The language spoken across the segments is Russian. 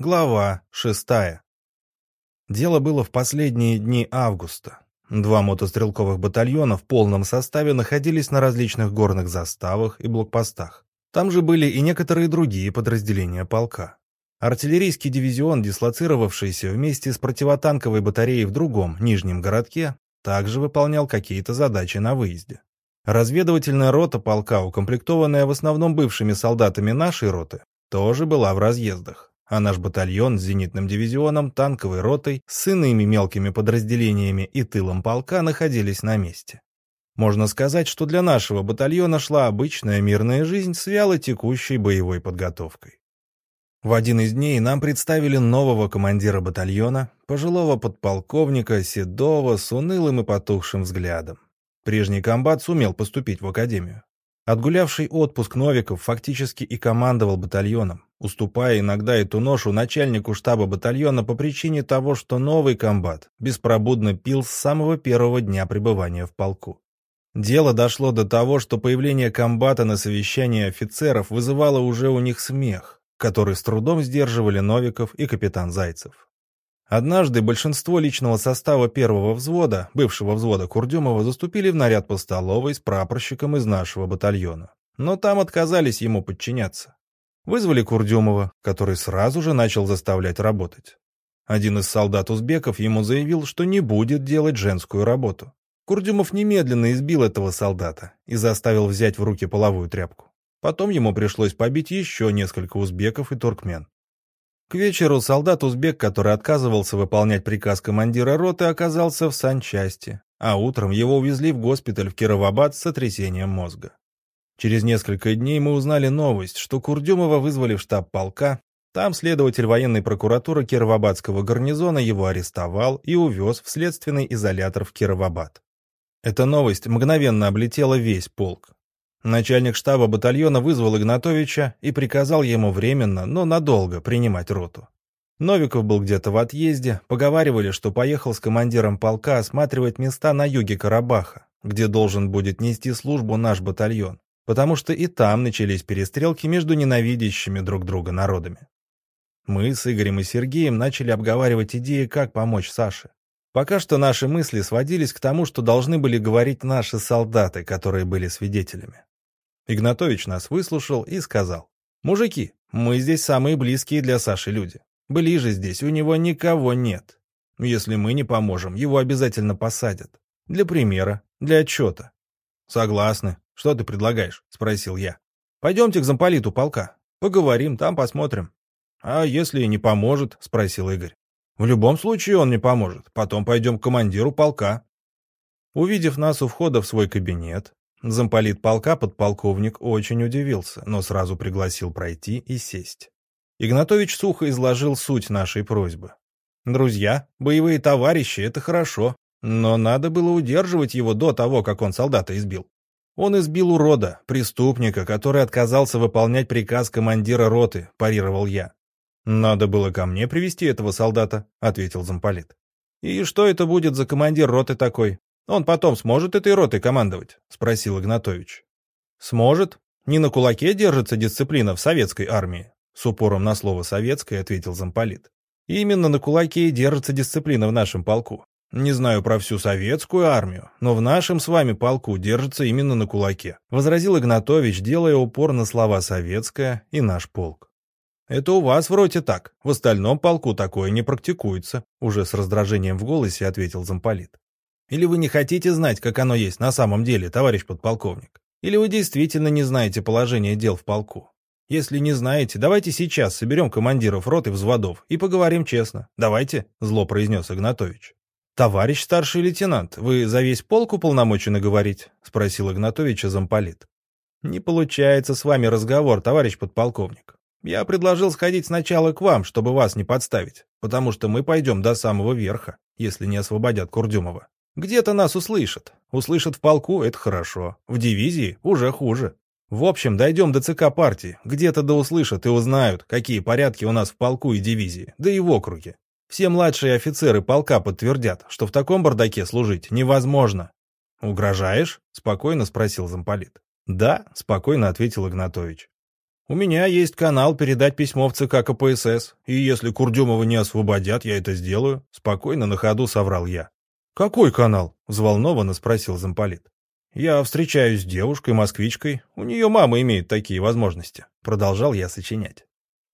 Глава шестая. Дело было в последние дни августа. Два мотострелковых батальона в полном составе находились на различных горных заставах и блокпостах. Там же были и некоторые другие подразделения полка. Артиллерийский дивизион, дислоцировавшийся вместе с противотанковой батареей в другом, нижнем городке, также выполнял какие-то задачи на выезде. Разведывательная рота полка, укомплектованная в основном бывшими солдатами нашей роты, тоже была в разъездах а наш батальон с зенитным дивизионом, танковой ротой, с иными мелкими подразделениями и тылом полка находились на месте. Можно сказать, что для нашего батальона шла обычная мирная жизнь с вяло текущей боевой подготовкой. В один из дней нам представили нового командира батальона, пожилого подполковника, седого, с унылым и потухшим взглядом. Прежний комбат сумел поступить в академию. Отгулявший отпуск Новиков фактически и командовал батальоном, уступая иногда эту ношу начальнику штаба батальона по причине того, что новый комбат беспробудно пил с самого первого дня пребывания в полку. Дело дошло до того, что появление комбата на совещании офицеров вызывало уже у них смех, который с трудом сдерживали Новиков и капитан Зайцев. Однажды большинство личного состава первого взвода, бывшего взвода Курдюмова, заступили в наряд по столовой с прапорщиком из нашего батальона. Но там отказались ему подчиняться. Вызвали Курдюмова, который сразу же начал заставлять работать. Один из солдат-узбеков ему заявил, что не будет делать женскую работу. Курдюмов немедленно избил этого солдата и заставил взять в руки половую тряпку. Потом ему пришлось побить еще несколько узбеков и туркмен. К вечеру солдат-узбек, который отказывался выполнять приказ командира роты, оказался в санчасти, а утром его увезли в госпиталь в Кировабад с сотрясением мозга. Через несколько дней мы узнали новость, что Курдюмова вызвали в штаб полка, там следователь военной прокуратуры Кировабадского гарнизона его арестовал и увез в следственный изолятор в Кировабад. Эта новость мгновенно облетела весь полк. Начальник штаба батальона вызвал Игнатовича и приказал ему временно, но надолго принимать роту. Новиков был где-то в отъезде, поговаривали, что поехал с командиром полка осматривать места на юге Карабаха, где должен будет нести службу наш батальон, потому что и там начались перестрелки между ненавидящими друг друга народами. Мы с Игорем и Сергеем начали обговаривать идеи, как помочь Саше. Пока что наши мысли сводились к тому, что должны были говорить наши солдаты, которые были свидетелями. Игнатович нас выслушал и сказал. «Мужики, мы здесь самые близкие для Саши люди. Ближе здесь у него никого нет. Если мы не поможем, его обязательно посадят. Для примера, для отчета». «Согласны. Что ты предлагаешь?» — спросил я. «Пойдемте к замполиту полка. Поговорим, там посмотрим». «А если не поможет?» — спросил Игорь. «В любом случае он не поможет. Потом пойдем к командиру полка». Увидев нас у входа в свой кабинет, Замполит полка подполковник очень удивился, но сразу пригласил пройти и сесть. Игнатович сухо изложил суть нашей просьбы. «Друзья, боевые товарищи — это хорошо, но надо было удерживать его до того, как он солдата избил. Он избил урода, преступника, который отказался выполнять приказ командира роты», — парировал я. «Надо было ко мне привести этого солдата», — ответил замполит. «И что это будет за командир роты такой? Он потом сможет этой ротой командовать?» — спросил Игнатович. «Сможет. Не на кулаке держится дисциплина в советской армии», — с упором на слово «советское» ответил замполит. «Именно на кулаке держится дисциплина в нашем полку. Не знаю про всю советскую армию, но в нашем с вами полку держится именно на кулаке», — возразил Игнатович, делая упор на слова «советская» и «наш полк». «Это у вас вроде так, в остальном полку такое не практикуется», — уже с раздражением в голосе ответил замполит. Или вы не хотите знать, как оно есть на самом деле, товарищ подполковник? Или вы действительно не знаете положение дел в полку? Если не знаете, давайте сейчас соберем командиров рот и взводов и поговорим честно. Давайте, зло произнес Игнатович. «Товарищ старший лейтенант, вы за весь полк уполномочены говорить?» — спросил Игнатовича замполит. «Не получается с вами разговор, товарищ подполковник. Я предложил сходить сначала к вам, чтобы вас не подставить, потому что мы пойдем до самого верха, если не освободят Курдюмова. Где-то нас услышат. Услышат в полку — это хорошо. В дивизии — уже хуже. В общем, дойдем до ЦК партии. Где-то да услышат и узнают, какие порядки у нас в полку и дивизии, да и в округе. Все младшие офицеры полка подтвердят, что в таком бардаке служить невозможно. «Угрожаешь?» — спокойно спросил замполит. «Да», — спокойно ответил Игнатович. У меня есть канал передать письмо в ЦК КПСС, и если Курдюмова не освободят, я это сделаю», — спокойно на ходу соврал я. «Какой канал?» — взволнованно спросил замполит. «Я встречаюсь с девушкой-москвичкой, у нее мама имеет такие возможности», — продолжал я сочинять.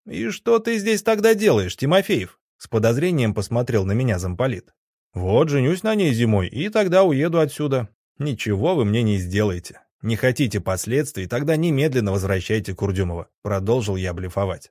«И что ты здесь тогда делаешь, Тимофеев?» С подозрением посмотрел на меня замполит. «Вот, женюсь на ней зимой, и тогда уеду отсюда. Ничего вы мне не сделаете. Не хотите последствий, тогда немедленно возвращайте Курдюмова», — продолжил я блефовать.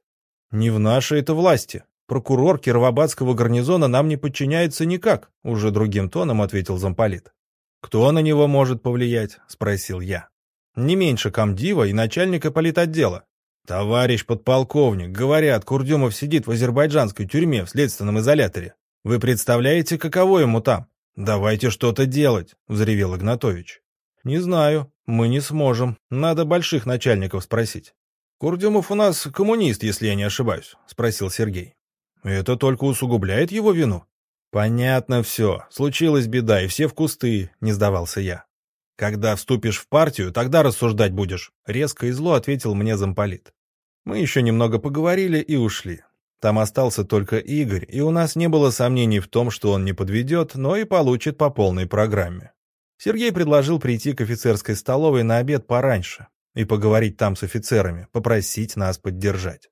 «Не в нашей это власти. Прокурор Кировобадского гарнизона нам не подчиняется никак», — уже другим тоном ответил замполит. «Кто на него может повлиять?» — спросил я. «Не меньше комдива и начальника политотдела. «Товарищ подполковник, говорят, Курдюмов сидит в азербайджанской тюрьме в следственном изоляторе. Вы представляете, каково ему там? Давайте что-то делать», — взревел Игнатович. «Не знаю, мы не сможем. Надо больших начальников спросить». «Курдюмов у нас коммунист, если я не ошибаюсь», — спросил Сергей. «Это только усугубляет его вину». «Понятно все. Случилась беда, и все в кусты», — не сдавался я. «Когда вступишь в партию, тогда рассуждать будешь», — резко и зло ответил мне замполит. Мы еще немного поговорили и ушли. Там остался только Игорь, и у нас не было сомнений в том, что он не подведет, но и получит по полной программе. Сергей предложил прийти к офицерской столовой на обед пораньше и поговорить там с офицерами, попросить нас поддержать.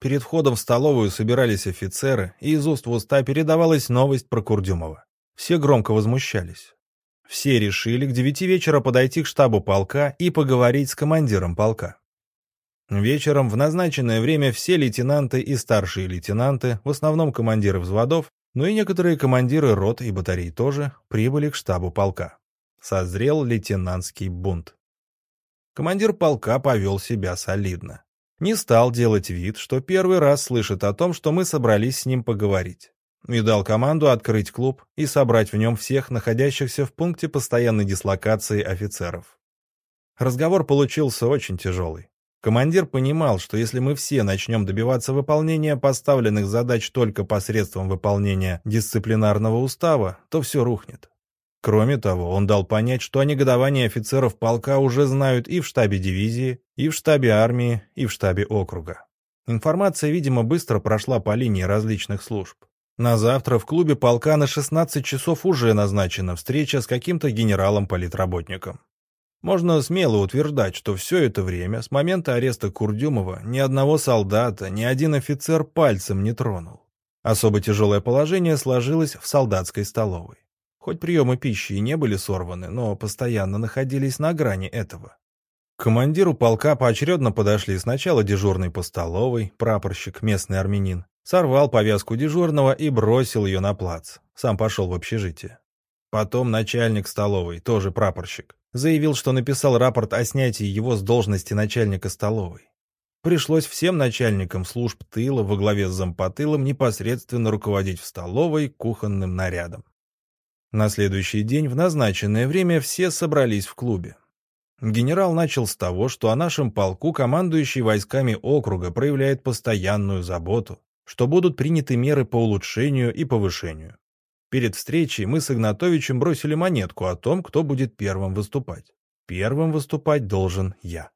Перед входом в столовую собирались офицеры, и из уст в уста передавалась новость про Курдюмова. Все громко возмущались. Все решили к девяти вечера подойти к штабу полка и поговорить с командиром полка. Вечером в назначенное время все лейтенанты и старшие лейтенанты, в основном командиры взводов, но и некоторые командиры рот и батарей тоже, прибыли к штабу полка. Созрел лейтенантский бунт. Командир полка повел себя солидно. Не стал делать вид, что первый раз слышит о том, что мы собрались с ним поговорить и дал команду открыть клуб и собрать в нем всех находящихся в пункте постоянной дислокации офицеров. Разговор получился очень тяжелый. Командир понимал, что если мы все начнем добиваться выполнения поставленных задач только посредством выполнения дисциплинарного устава, то все рухнет. Кроме того, он дал понять, что о негодовании офицеров полка уже знают и в штабе дивизии, и в штабе армии, и в штабе округа. Информация, видимо, быстро прошла по линии различных служб. На завтра в клубе полка на 16 часов уже назначена встреча с каким-то генералом-политработником. Можно смело утверждать, что все это время, с момента ареста Курдюмова, ни одного солдата, ни один офицер пальцем не тронул. Особо тяжелое положение сложилось в солдатской столовой. Хоть приемы пищи и не были сорваны, но постоянно находились на грани этого. К командиру полка поочередно подошли сначала дежурный по столовой, прапорщик, местный армянин, Сорвал повязку дежурного и бросил ее на плац. Сам пошел в общежитие. Потом начальник столовой, тоже прапорщик, заявил, что написал рапорт о снятии его с должности начальника столовой. Пришлось всем начальникам служб тыла во главе с зампотылом непосредственно руководить в столовой кухонным нарядом. На следующий день в назначенное время все собрались в клубе. Генерал начал с того, что о нашем полку командующий войсками округа проявляет постоянную заботу, что будут приняты меры по улучшению и повышению. Перед встречей мы с Игнатовичем бросили монетку о том, кто будет первым выступать. Первым выступать должен я.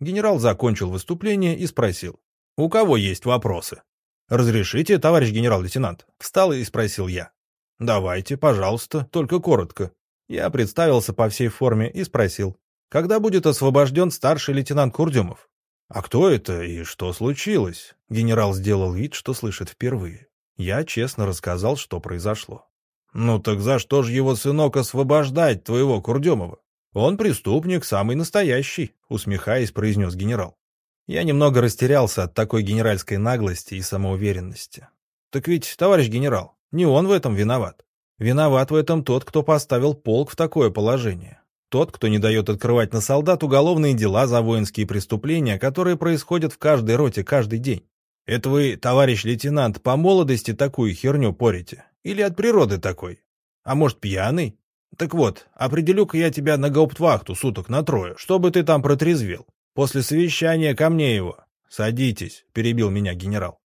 Генерал закончил выступление и спросил. «У кого есть вопросы?» «Разрешите, товарищ генерал-лейтенант?» Встал и спросил я. «Давайте, пожалуйста, только коротко». Я представился по всей форме и спросил. «Когда будет освобожден старший лейтенант Курдюмов?» «А кто это и что случилось?» Генерал сделал вид, что слышит впервые. Я честно рассказал, что произошло. «Ну так за что же его сынок освобождать, твоего Курдемова? Он преступник, самый настоящий», — усмехаясь, произнес генерал. Я немного растерялся от такой генеральской наглости и самоуверенности. «Так ведь, товарищ генерал, не он в этом виноват. Виноват в этом тот, кто поставил полк в такое положение. Тот, кто не дает открывать на солдат уголовные дела за воинские преступления, которые происходят в каждой роте каждый день. Это вы, товарищ лейтенант, по молодости такую херню порите? Или от природы такой? А может, пьяный? Так вот, определю-ка я тебя на гауптвахту суток на трое, чтобы ты там протрезвел. После совещания ко мне его. Садитесь, перебил меня генерал.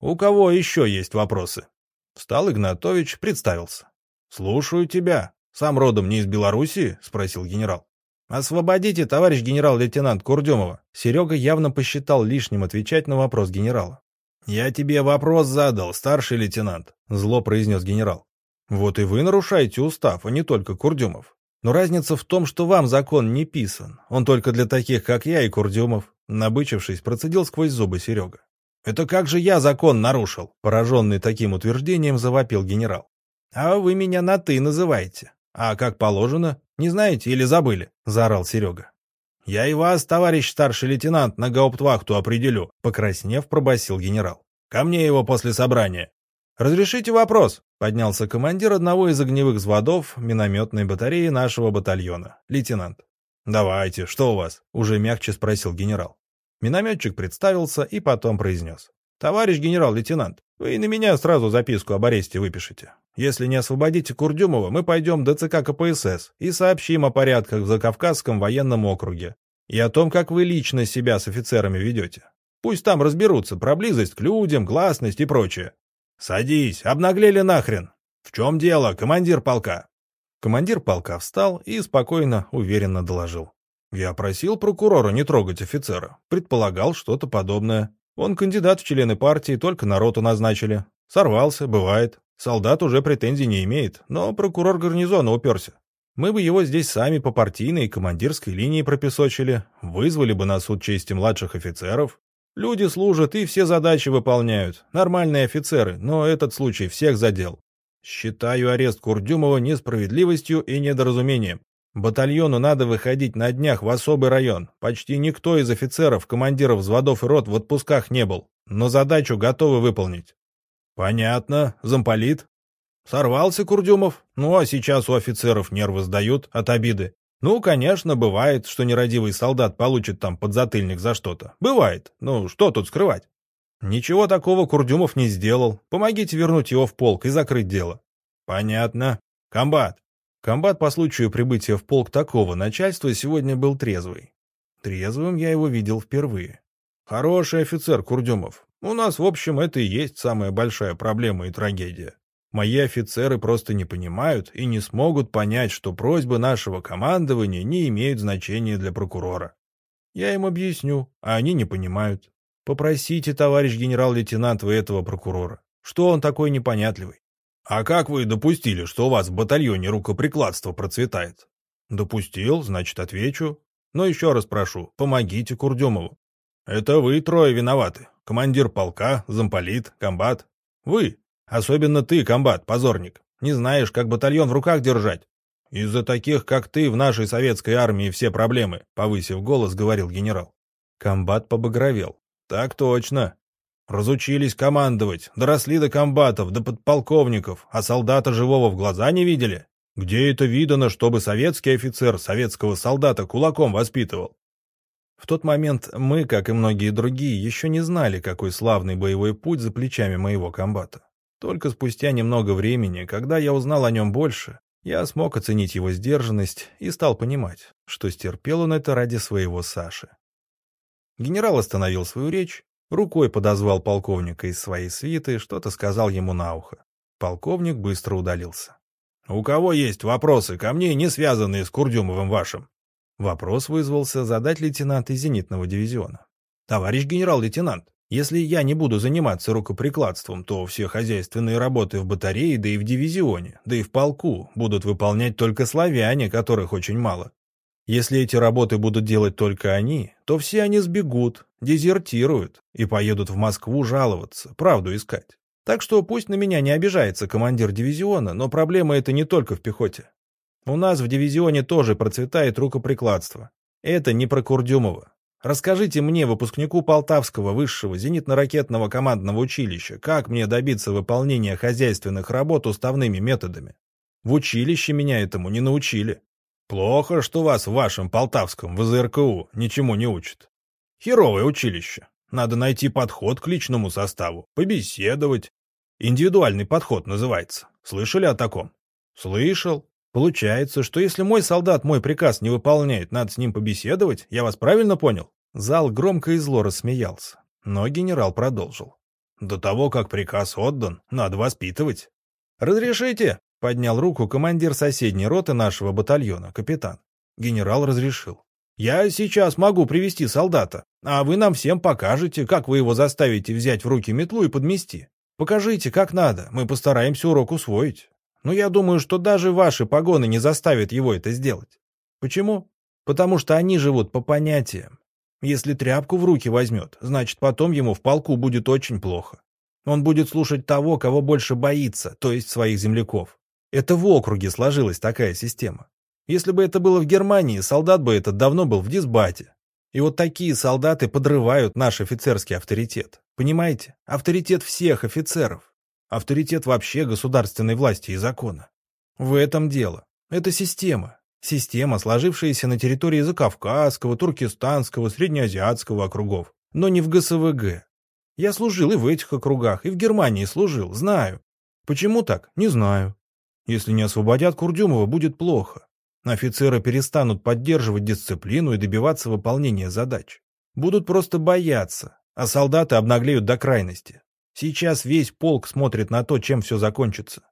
У кого еще есть вопросы? Встал Игнатович, представился. Слушаю тебя. «Сам родом не из Белоруссии?» — спросил генерал. «Освободите, товарищ генерал-лейтенант Курдюмова!» Серега явно посчитал лишним отвечать на вопрос генерала. «Я тебе вопрос задал, старший лейтенант», — зло произнес генерал. «Вот и вы нарушаете устав, а не только Курдюмов. Но разница в том, что вам закон не писан. Он только для таких, как я и Курдюмов», — набычившись, процедил сквозь зубы Серега. «Это как же я закон нарушил?» — пораженный таким утверждением завопил генерал. «А вы меня на «ты» называете. А как положено? Не знаете или забыли?» — заорал Серега. «Я и вас, товарищ старший лейтенант, на гауптвахту определю», — покраснев, пробасил генерал. «Ко мне его после собрания». «Разрешите вопрос?» — поднялся командир одного из огневых взводов минометной батареи нашего батальона, лейтенант. «Давайте, что у вас?» — уже мягче спросил генерал. Минометчик представился и потом произнес. «Товарищ генерал-лейтенант, вы на меня сразу записку об аресте выпишите. Если не освободите Курдюмова, мы пойдем до ЦК КПСС и сообщим о порядках в Закавказском военном округе и о том, как вы лично себя с офицерами ведете. Пусть там разберутся про близость к людям, гласность и прочее. «Садись, обнаглели нахрен! В чем дело, командир полка?» Командир полка встал и спокойно, уверенно доложил. «Я просил прокурора не трогать офицера. Предполагал что-то подобное. Он кандидат в члены партии, только народу назначили. Сорвался, бывает. Солдат уже претензий не имеет, но прокурор гарнизона уперся. Мы бы его здесь сами по партийной и командирской линии пропесочили, вызвали бы на суд чести младших офицеров, Люди служат и все задачи выполняют. Нормальные офицеры, но этот случай всех задел. Считаю арест Курдюмова несправедливостью и недоразумением. Батальону надо выходить на днях в особый район. Почти никто из офицеров, командиров взводов и рот в отпусках не был, но задачу готовы выполнить. Понятно, замполит. Сорвался Курдюмов, ну а сейчас у офицеров нервы сдают от обиды. Ну, конечно, бывает, что нерадивый солдат получит там подзатыльник за что-то. Бывает. Ну, что тут скрывать? Ничего такого Курдюмов не сделал. Помогите вернуть его в полк и закрыть дело. Понятно. Комбат. Комбат по случаю прибытия в полк такого начальства сегодня был трезвый. Трезвым я его видел впервые. Хороший офицер Курдюмов. У нас, в общем, это и есть самая большая проблема и трагедия. Мои офицеры просто не понимают и не смогут понять, что просьбы нашего командования не имеют значения для прокурора. Я им объясню, а они не понимают. Попросите, товарищ генерал-лейтенант, вы этого прокурора. Что он такой непонятливый? А как вы допустили, что у вас в батальоне рукоприкладство процветает? Допустил, значит, отвечу. Но еще раз прошу, помогите Курдюмову. Это вы трое виноваты. Командир полка, замполит, комбат. Вы, Особенно ты, комбат, позорник. Не знаешь, как батальон в руках держать. Из-за таких, как ты, в нашей советской армии все проблемы, повысив голос, говорил генерал. Комбат побагровел. Так точно. Разучились командовать, доросли до комбатов, до подполковников, а солдата живого в глаза не видели. Где это видано, чтобы советский офицер советского солдата кулаком воспитывал? В тот момент мы, как и многие другие, еще не знали, какой славный боевой путь за плечами моего комбата. Только спустя немного времени, когда я узнал о нем больше, я смог оценить его сдержанность и стал понимать, что стерпел он это ради своего Саши. Генерал остановил свою речь, рукой подозвал полковника из своей свиты, что-то сказал ему на ухо. Полковник быстро удалился. «У кого есть вопросы ко мне, не связанные с Курдюмовым вашим?» Вопрос вызвался задать лейтенант из зенитного дивизиона. «Товарищ генерал-лейтенант, если я не буду заниматься рукоприкладством, то все хозяйственные работы в батарее, да и в дивизионе, да и в полку будут выполнять только славяне, которых очень мало. Если эти работы будут делать только они, то все они сбегут, дезертируют и поедут в Москву жаловаться, правду искать. Так что пусть на меня не обижается командир дивизиона, но проблема это не только в пехоте. У нас в дивизионе тоже процветает рукоприкладство. Это не про Курдюмова. Расскажите мне, выпускнику Полтавского высшего зенитно-ракетного командного училища, как мне добиться выполнения хозяйственных работ уставными методами? В училище меня этому не научили. Плохо, что вас в вашем Полтавском ВЗРКУ ничему не учат. Херовое училище. Надо найти подход к личному составу, побеседовать. Индивидуальный подход называется. Слышали о таком? Слышал. Получается, что если мой солдат мой приказ не выполняет, надо с ним побеседовать? Я вас правильно понял? Зал громко и зло рассмеялся, но генерал продолжил. «До того, как приказ отдан, надо воспитывать». «Разрешите?» — поднял руку командир соседней роты нашего батальона, капитан. Генерал разрешил. «Я сейчас могу привести солдата, а вы нам всем покажете, как вы его заставите взять в руки метлу и подмести. Покажите, как надо, мы постараемся урок усвоить. Но я думаю, что даже ваши погоны не заставят его это сделать. Почему? Потому что они живут по понятиям. Если тряпку в руки возьмет, значит потом ему в полку будет очень плохо. Он будет слушать того, кого больше боится, то есть своих земляков. Это в округе сложилась такая система. Если бы это было в Германии, солдат бы этот давно был в дисбате. И вот такие солдаты подрывают наш офицерский авторитет. Понимаете? Авторитет всех офицеров. Авторитет вообще государственной власти и закона. В этом дело. Это система. Система, сложившаяся на территории Закавказского, Туркестанского, Среднеазиатского округов. Но не в ГСВГ. Я служил и в этих округах, и в Германии служил, знаю. Почему так? Не знаю. Если не освободят Курдюмова, будет плохо. Офицеры перестанут поддерживать дисциплину и добиваться выполнения задач. Будут просто бояться, а солдаты обнаглеют до крайности. Сейчас весь полк смотрит на то, чем все закончится.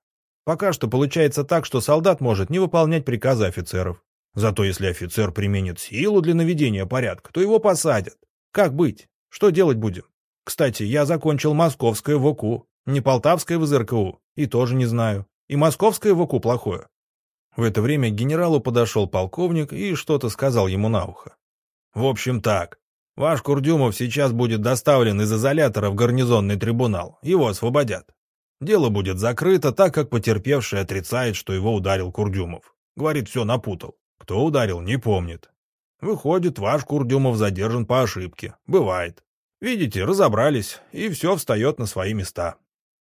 Пока что получается так, что солдат может не выполнять приказы офицеров. Зато если офицер применит силу для наведения порядка, то его посадят. Как быть? Что делать будем? Кстати, я закончил московское ВКУ, не полтавское в ЗРКУ, и тоже не знаю. И московское ВКУ плохое. В это время к генералу подошел полковник и что-то сказал ему на ухо. «В общем так. Ваш Курдюмов сейчас будет доставлен из изолятора в гарнизонный трибунал. Его освободят. Дело будет закрыто, так как потерпевший отрицает, что его ударил Курдюмов. Говорит, все напутал. Кто ударил, не помнит. Выходит, ваш Курдюмов задержан по ошибке. Бывает. Видите, разобрались, и все встает на свои места.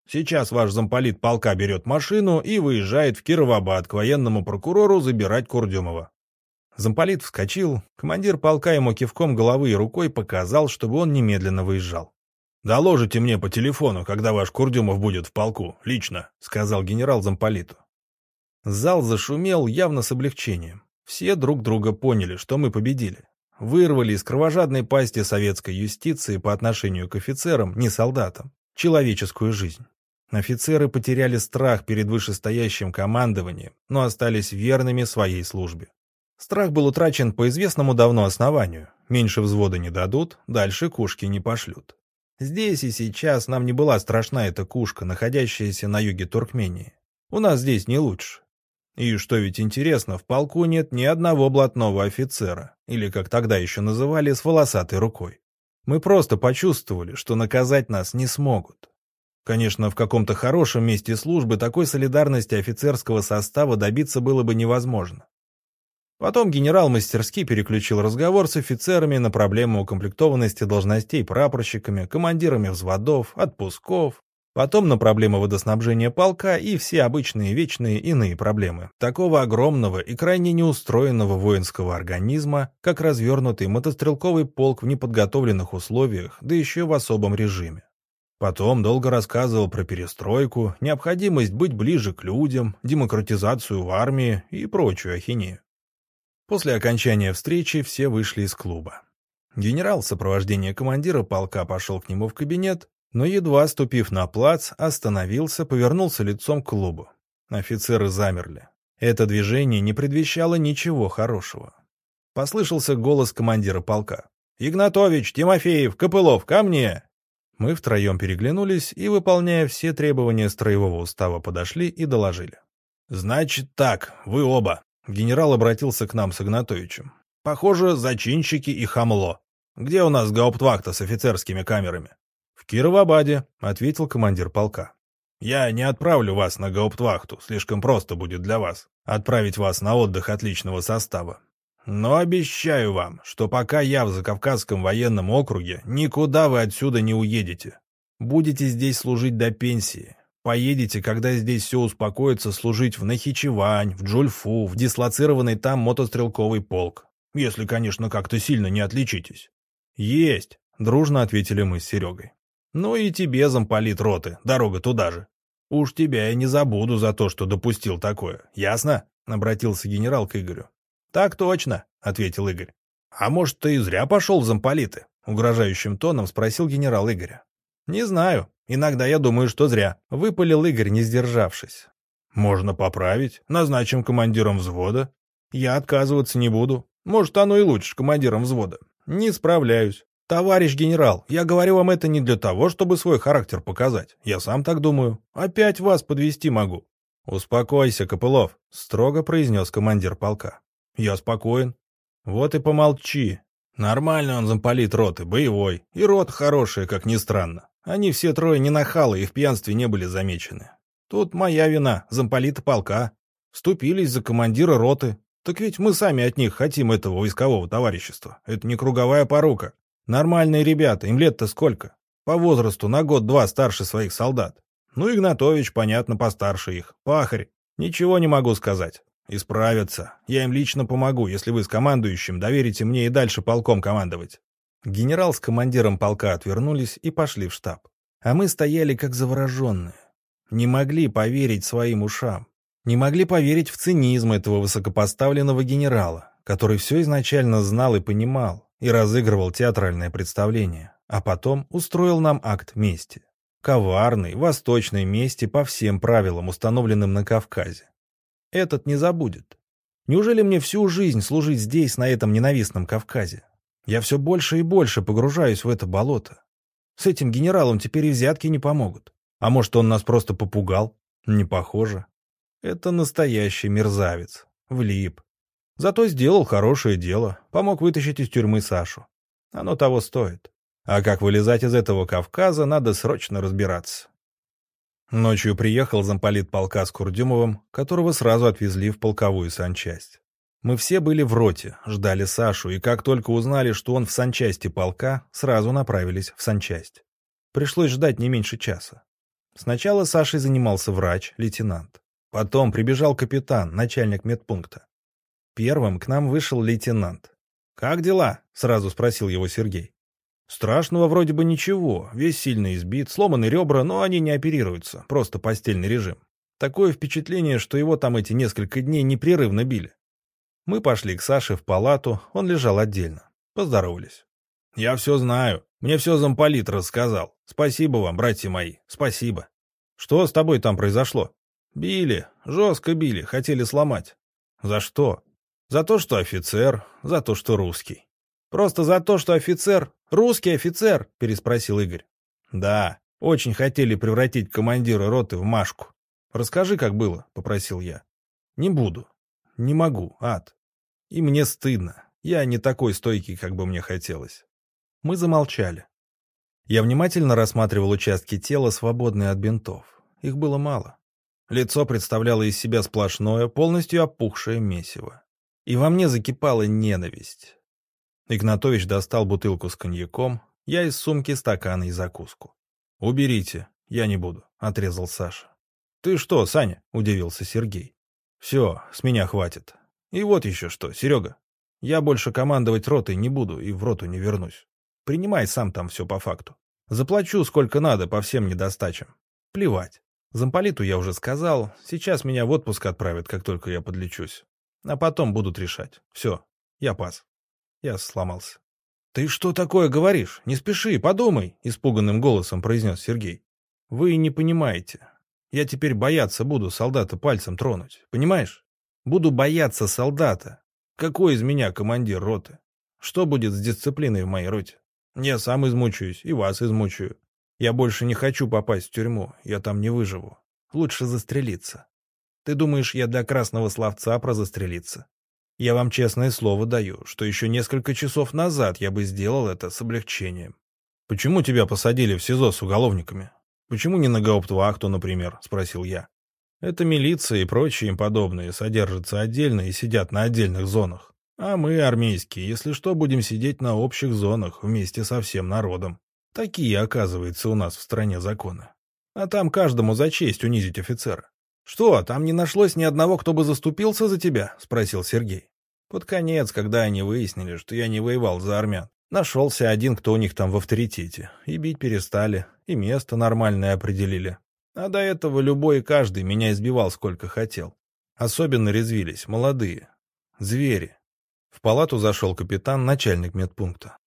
Сейчас ваш замполит полка берет машину и выезжает в Кировабад к военному прокурору забирать Курдюмова. Замполит вскочил, командир полка ему кивком головы и рукой показал, чтобы он немедленно выезжал. «Доложите мне по телефону, когда ваш Курдюмов будет в полку, лично», — сказал генерал замполиту. Зал зашумел явно с облегчением. Все друг друга поняли, что мы победили. Вырвали из кровожадной пасти советской юстиции по отношению к офицерам, не солдатам, человеческую жизнь. Офицеры потеряли страх перед вышестоящим командованием, но остались верными своей службе. Страх был утрачен по известному давно основанию. Меньше взвода не дадут, дальше кушки не пошлют. Здесь и сейчас нам не была страшна эта кушка, находящаяся на юге Туркмении. У нас здесь не лучше. И что ведь интересно, в полку нет ни одного блатного офицера, или, как тогда еще называли, с волосатой рукой. Мы просто почувствовали, что наказать нас не смогут. Конечно, в каком-то хорошем месте службы такой солидарности офицерского состава добиться было бы невозможно. Потом генерал мастерски переключил разговор с офицерами на проблему укомплектованности должностей прапорщиками, командирами взводов, отпусков, потом на проблемы водоснабжения полка и все обычные вечные иные проблемы такого огромного и крайне неустроенного воинского организма, как развернутый мотострелковый полк в неподготовленных условиях, да еще в особом режиме. Потом долго рассказывал про перестройку, необходимость быть ближе к людям, демократизацию в армии и прочую ахинею. После окончания встречи все вышли из клуба. Генерал в сопровождении командира полка пошел к нему в кабинет, но, едва ступив на плац, остановился, повернулся лицом к клубу. Офицеры замерли. Это движение не предвещало ничего хорошего. Послышался голос командира полка. «Игнатович, Тимофеев, Копылов, ко мне!» Мы втроем переглянулись и, выполняя все требования строевого устава, подошли и доложили. «Значит так, вы оба». Генерал обратился к нам с Игнатовичем. «Похоже, зачинщики и хамло. Где у нас гауптвахта с офицерскими камерами?» «В Кировабаде», — ответил командир полка. «Я не отправлю вас на гауптвахту, слишком просто будет для вас отправить вас на отдых отличного состава. Но обещаю вам, что пока я в Закавказском военном округе, никуда вы отсюда не уедете. Будете здесь служить до пенсии. Поедете, когда здесь все успокоится, служить в Нахичевань, в Джульфу, в дислоцированный там мотострелковый полк. Если, конечно, как-то сильно не отличитесь. Есть, дружно ответили мы с Серегой. Ну и тебе, замполит роты, дорога туда же. Уж тебя я не забуду за то, что допустил такое. Ясно? Обратился генерал к Игорю. «Так точно», — ответил Игорь. «А может, ты и зря пошел в замполиты?» — угрожающим тоном спросил генерал Игоря. «Не знаю. Иногда я думаю, что зря», — выпалил Игорь, не сдержавшись. «Можно поправить. Назначим командиром взвода». Я отказываться не буду. Может, оно и лучше командиром взвода. Не справляюсь. Товарищ генерал, я говорю вам это не для того, чтобы свой характер показать. Я сам так думаю. Опять вас подвести могу. Успокойся, Копылов, строго произнес командир полка. Я спокоен. Вот и помолчи. Нормально он замполит роты, боевой. И рот хорошая, как ни странно. Они все трое не нахалы и в пьянстве не были замечены. Тут моя вина, замполита полка. Вступились за командира роты. Так ведь мы сами от них хотим этого войскового товарищества. Это не круговая порука. Нормальные ребята, им лет-то сколько? По возрасту на год-два старше своих солдат. Ну, Игнатович, понятно, постарше их. Пахарь. Ничего не могу сказать. Исправятся. Я им лично помогу, если вы с командующим доверите мне и дальше полком командовать. Генерал с командиром полка отвернулись и пошли в штаб. А мы стояли как завороженные. Не могли поверить своим ушам. Не могли поверить в цинизм этого высокопоставленного генерала, который все изначально знал и понимал, и разыгрывал театральное представление, а потом устроил нам акт мести. Коварной, восточной мести по всем правилам, установленным на Кавказе. Этот не забудет. Неужели мне всю жизнь служить здесь, на этом ненавистном Кавказе? Я все больше и больше погружаюсь в это болото. С этим генералом теперь и взятки не помогут. А может, он нас просто попугал? Не похоже. Это настоящий мерзавец. Влип. Зато сделал хорошее дело. Помог вытащить из тюрьмы Сашу. Оно того стоит. А как вылезать из этого Кавказа, надо срочно разбираться. Ночью приехал замполит полка с Курдюмовым, которого сразу отвезли в полковую санчасть. Мы все были в роте, ждали Сашу, и как только узнали, что он в санчасти полка, сразу направились в санчасть. Пришлось ждать не меньше часа. Сначала Сашей занимался врач, лейтенант. Потом прибежал капитан, начальник медпункта. Первым к нам вышел лейтенант. «Как дела?» — сразу спросил его Сергей. «Страшного вроде бы ничего, весь сильно избит, сломаны ребра, но они не оперируются, просто постельный режим. Такое впечатление, что его там эти несколько дней непрерывно били. Мы пошли к Саше в палату, он лежал отдельно. Поздоровались. «Я все знаю. Мне все замполит рассказал. Спасибо вам, братья мои, спасибо. Что с тобой там произошло?» «Били, жестко били, хотели сломать». «За что?» «За то, что офицер, за то, что русский». «Просто за то, что офицер? Русский офицер?» — переспросил Игорь. «Да, очень хотели превратить командира роты в Машку. Расскажи, как было», — попросил я. «Не буду. Не могу, ад. И мне стыдно. Я не такой стойкий, как бы мне хотелось. Мы замолчали. Я внимательно рассматривал участки тела, свободные от бинтов. Их было мало. Лицо представляло из себя сплошное, полностью опухшее месиво. И во мне закипала ненависть. Игнатович достал бутылку с коньяком, я из сумки стаканы и закуску. «Уберите, я не буду», — отрезал Саша. «Ты что, Саня?» — удивился Сергей. Все, с меня хватит. И вот еще что, Серега. Я больше командовать ротой не буду и в роту не вернусь. Принимай сам там все по факту. Заплачу сколько надо по всем недостачам. Плевать. Замполиту я уже сказал, сейчас меня в отпуск отправят, как только я подлечусь. А потом будут решать. Все, я пас. Я сломался. «Ты что такое говоришь? Не спеши, подумай», — испуганным голосом произнес Сергей. «Вы не понимаете. Я теперь бояться буду солдата пальцем тронуть, понимаешь? Буду бояться солдата. Какой из меня командир роты? Что будет с дисциплиной в моей роте? Я сам измучаюсь и вас измучаю. Я больше не хочу попасть в тюрьму, я там не выживу. Лучше застрелиться. Ты думаешь, я для красного словца про застрелиться? Я вам честное слово даю, что еще несколько часов назад я бы сделал это с облегчением. Почему тебя посадили в СИЗО с уголовниками? «Почему не на гауптвахту, например?» — спросил я. «Это милиция и прочие им подобные содержатся отдельно и сидят на отдельных зонах. А мы, армейские, если что, будем сидеть на общих зонах вместе со всем народом. Такие, оказывается, у нас в стране законы. А там каждому за честь унизить офицера. «Что, там не нашлось ни одного, кто бы заступился за тебя?» — спросил Сергей. Под конец, когда они выяснили, что я не воевал за армян, нашелся один, кто у них там в авторитете, и бить перестали и место нормальное определили. А до этого любой и каждый меня избивал сколько хотел. Особенно резвились молодые. Звери. В палату зашел капитан, начальник медпункта.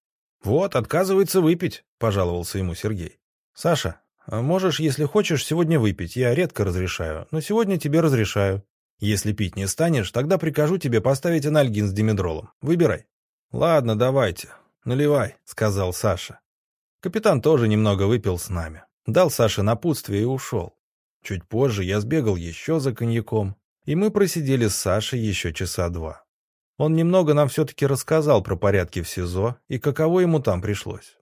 «Вот, отказывается выпить», — пожаловался ему Сергей. «Саша, можешь, если хочешь, сегодня выпить. Я редко разрешаю, но сегодня тебе разрешаю». Если пить не станешь, тогда прикажу тебе поставить анальгин с димедролом. Выбирай». «Ладно, давайте. Наливай», — сказал Саша. Капитан тоже немного выпил с нами. Дал Саше напутствие и ушел. Чуть позже я сбегал еще за коньяком, и мы просидели с Сашей еще часа два. Он немного нам все-таки рассказал про порядки в СИЗО и каково ему там пришлось.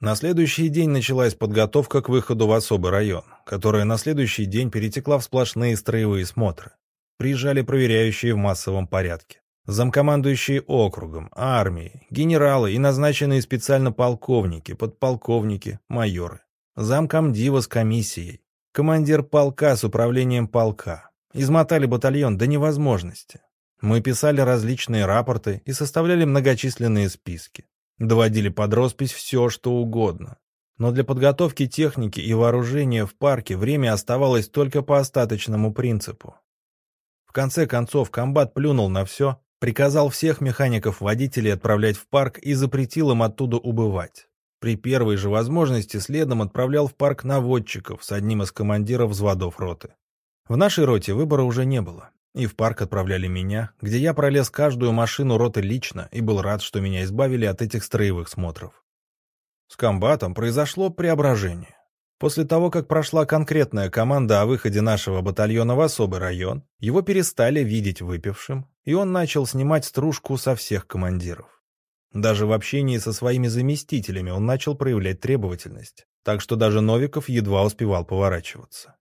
На следующий день началась подготовка к выходу в особый район, которая на следующий день перетекла в сплошные строевые смотры. Приезжали проверяющие в массовом порядке. Замкомандующие округом, армией, генералы и назначенные специально полковники, подполковники, майоры. Замкомдива с комиссией. Командир полка с управлением полка. Измотали батальон до невозможности. Мы писали различные рапорты и составляли многочисленные списки. Доводили под роспись все, что угодно. Но для подготовки техники и вооружения в парке время оставалось только по остаточному принципу. В конце концов, комбат плюнул на все, приказал всех механиков-водителей отправлять в парк и запретил им оттуда убывать. При первой же возможности следом отправлял в парк наводчиков с одним из командиров взводов роты. В нашей роте выбора уже не было. И в парк отправляли меня, где я пролез каждую машину роты лично и был рад, что меня избавили от этих строевых смотров. С комбатом произошло преображение. После того, как прошла конкретная команда о выходе нашего батальона в особый район, его перестали видеть выпившим, и он начал снимать стружку со всех командиров. Даже в общении со своими заместителями он начал проявлять требовательность, так что даже Новиков едва успевал поворачиваться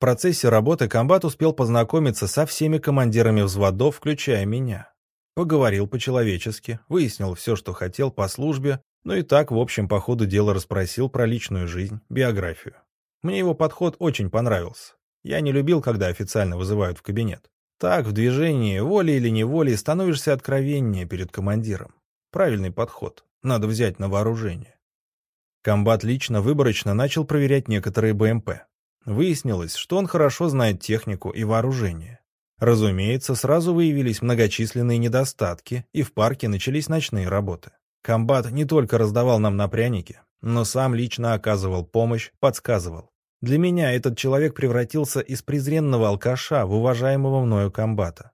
процессе работы комбат успел познакомиться со всеми командирами взводов, включая меня. Поговорил по-человечески, выяснил все, что хотел по службе, но и так, в общем, по ходу дела расспросил про личную жизнь, биографию. Мне его подход очень понравился. Я не любил, когда официально вызывают в кабинет. Так, в движении, волей или неволей, становишься откровеннее перед командиром. Правильный подход. Надо взять на вооружение. Комбат лично выборочно начал проверять некоторые БМП. Выяснилось, что он хорошо знает технику и вооружение. Разумеется, сразу выявились многочисленные недостатки, и в парке начались ночные работы. Комбат не только раздавал нам на пряники, но сам лично оказывал помощь, подсказывал. Для меня этот человек превратился из презренного алкаша в уважаемого мною комбата.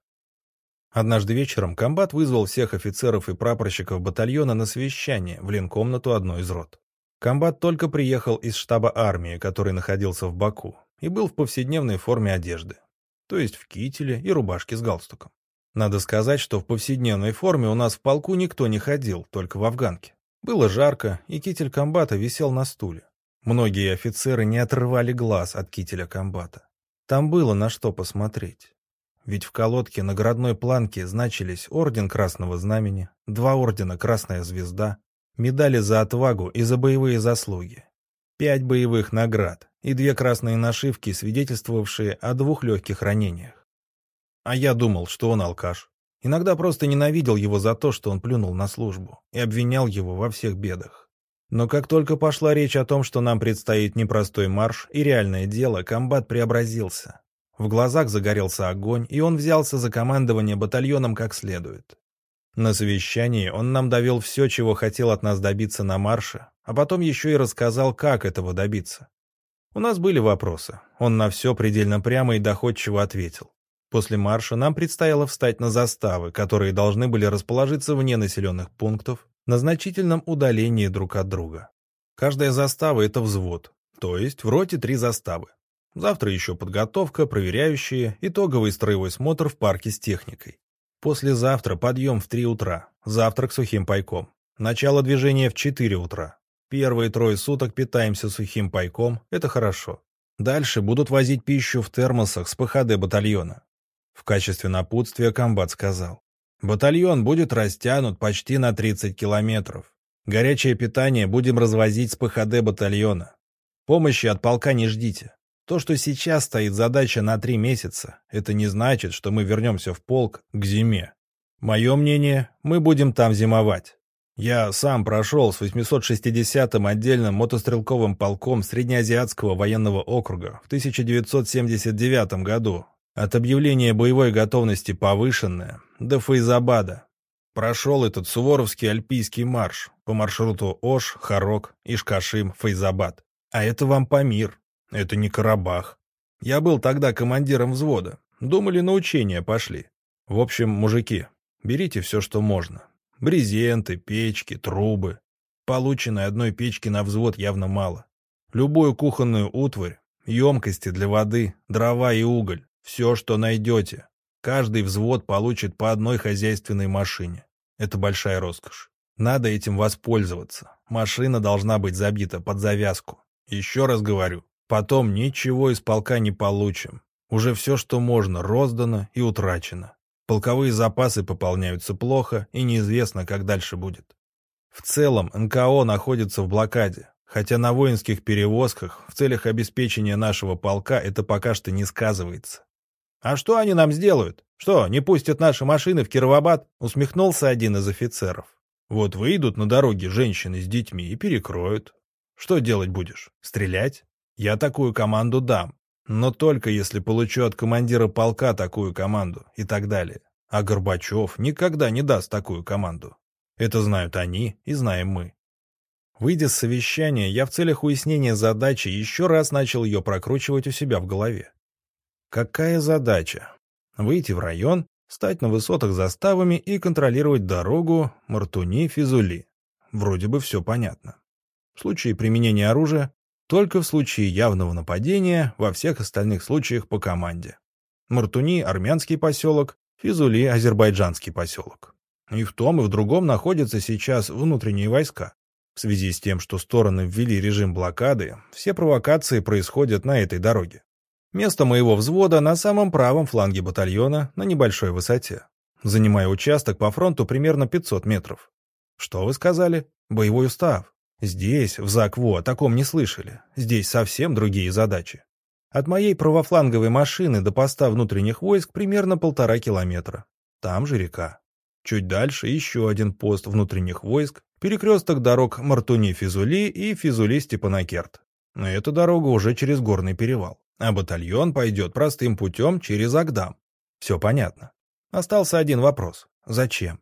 Однажды вечером комбат вызвал всех офицеров и прапорщиков батальона на совещание в ленкомнату одной из рот. Комбат только приехал из штаба армии, который находился в Баку, и был в повседневной форме одежды, то есть в кителе и рубашке с галстуком. Надо сказать, что в повседневной форме у нас в полку никто не ходил, только в афганке. Было жарко, и китель комбата висел на стуле. Многие офицеры не отрывали глаз от кителя комбата. Там было на что посмотреть. Ведь в колодке наградной планке значились Орден Красного Знамени, два ордена Красная Звезда, медали за отвагу и за боевые заслуги, пять боевых наград и две красные нашивки, свидетельствовавшие о двух легких ранениях. А я думал, что он алкаш. Иногда просто ненавидел его за то, что он плюнул на службу, и обвинял его во всех бедах. Но как только пошла речь о том, что нам предстоит непростой марш и реальное дело, комбат преобразился. В глазах загорелся огонь, и он взялся за командование батальоном как следует. На совещании он нам довел все, чего хотел от нас добиться на марше, а потом еще и рассказал, как этого добиться. У нас были вопросы. Он на все предельно прямо и доходчиво ответил. После марша нам предстояло встать на заставы, которые должны были расположиться вне населенных пунктов, на значительном удалении друг от друга. Каждая застава — это взвод, то есть в роте три заставы. Завтра еще подготовка, проверяющие, итоговый строевой смотр в парке с техникой. Послезавтра подъем в 3 утра, завтрак сухим пайком. Начало движения в 4 утра. Первые трое суток питаемся сухим пайком, это хорошо. Дальше будут возить пищу в термосах с ПХД батальона. В качестве напутствия комбат сказал. Батальон будет растянут почти на 30 километров. Горячее питание будем развозить с ПХД батальона. Помощи от полка не ждите. То, что сейчас стоит задача на три месяца, это не значит, что мы вернемся в полк к зиме. Мое мнение, мы будем там зимовать. Я сам прошел с 860-м отдельным мотострелковым полком Среднеазиатского военного округа в 1979 году. От объявления боевой готовности повышенная до Фейзабада. Прошел этот Суворовский альпийский марш по маршруту Ош, Харок, Ишкашим, Фейзабад. А это вам Памир, это не Карабах. Я был тогда командиром взвода. Думали, на учения пошли. В общем, мужики, берите все, что можно. Брезенты, печки, трубы. Полученной одной печки на взвод явно мало. Любую кухонную утварь, емкости для воды, дрова и уголь. Все, что найдете. Каждый взвод получит по одной хозяйственной машине. Это большая роскошь. Надо этим воспользоваться. Машина должна быть забита под завязку. Еще раз говорю, потом ничего из полка не получим. Уже все, что можно, роздано и утрачено. Полковые запасы пополняются плохо, и неизвестно, как дальше будет. В целом, НКО находится в блокаде, хотя на воинских перевозках в целях обеспечения нашего полка это пока что не сказывается. «А что они нам сделают? Что, не пустят наши машины в Кировабад?» — усмехнулся один из офицеров. «Вот выйдут на дороге женщины с детьми и перекроют. Что делать будешь? Стрелять? Я такую команду дам. Но только если получу от командира полка такую команду и так далее. А Горбачев никогда не даст такую команду. Это знают они и знаем мы. Выйдя с совещания, я в целях уяснения задачи еще раз начал ее прокручивать у себя в голове. Какая задача? Выйти в район, стать на высотах заставами и контролировать дорогу Мартуни-Физули. Вроде бы все понятно. В случае применения оружия только в случае явного нападения, во всех остальных случаях по команде. Мартуни – армянский поселок, Физули – азербайджанский поселок. И в том, и в другом находятся сейчас внутренние войска. В связи с тем, что стороны ввели режим блокады, все провокации происходят на этой дороге. Место моего взвода на самом правом фланге батальона на небольшой высоте. Занимая участок по фронту примерно 500 метров. Что вы сказали? Боевой устав. Здесь, в ЗАКВО, о таком не слышали. Здесь совсем другие задачи. От моей правофланговой машины до поста внутренних войск примерно полтора километра. Там же река. Чуть дальше еще один пост внутренних войск, перекресток дорог Мартуни-Физули и Физули-Степанакерт. Но эта дорога уже через горный перевал, а батальон пойдет простым путем через Агдам. Все понятно. Остался один вопрос. Зачем?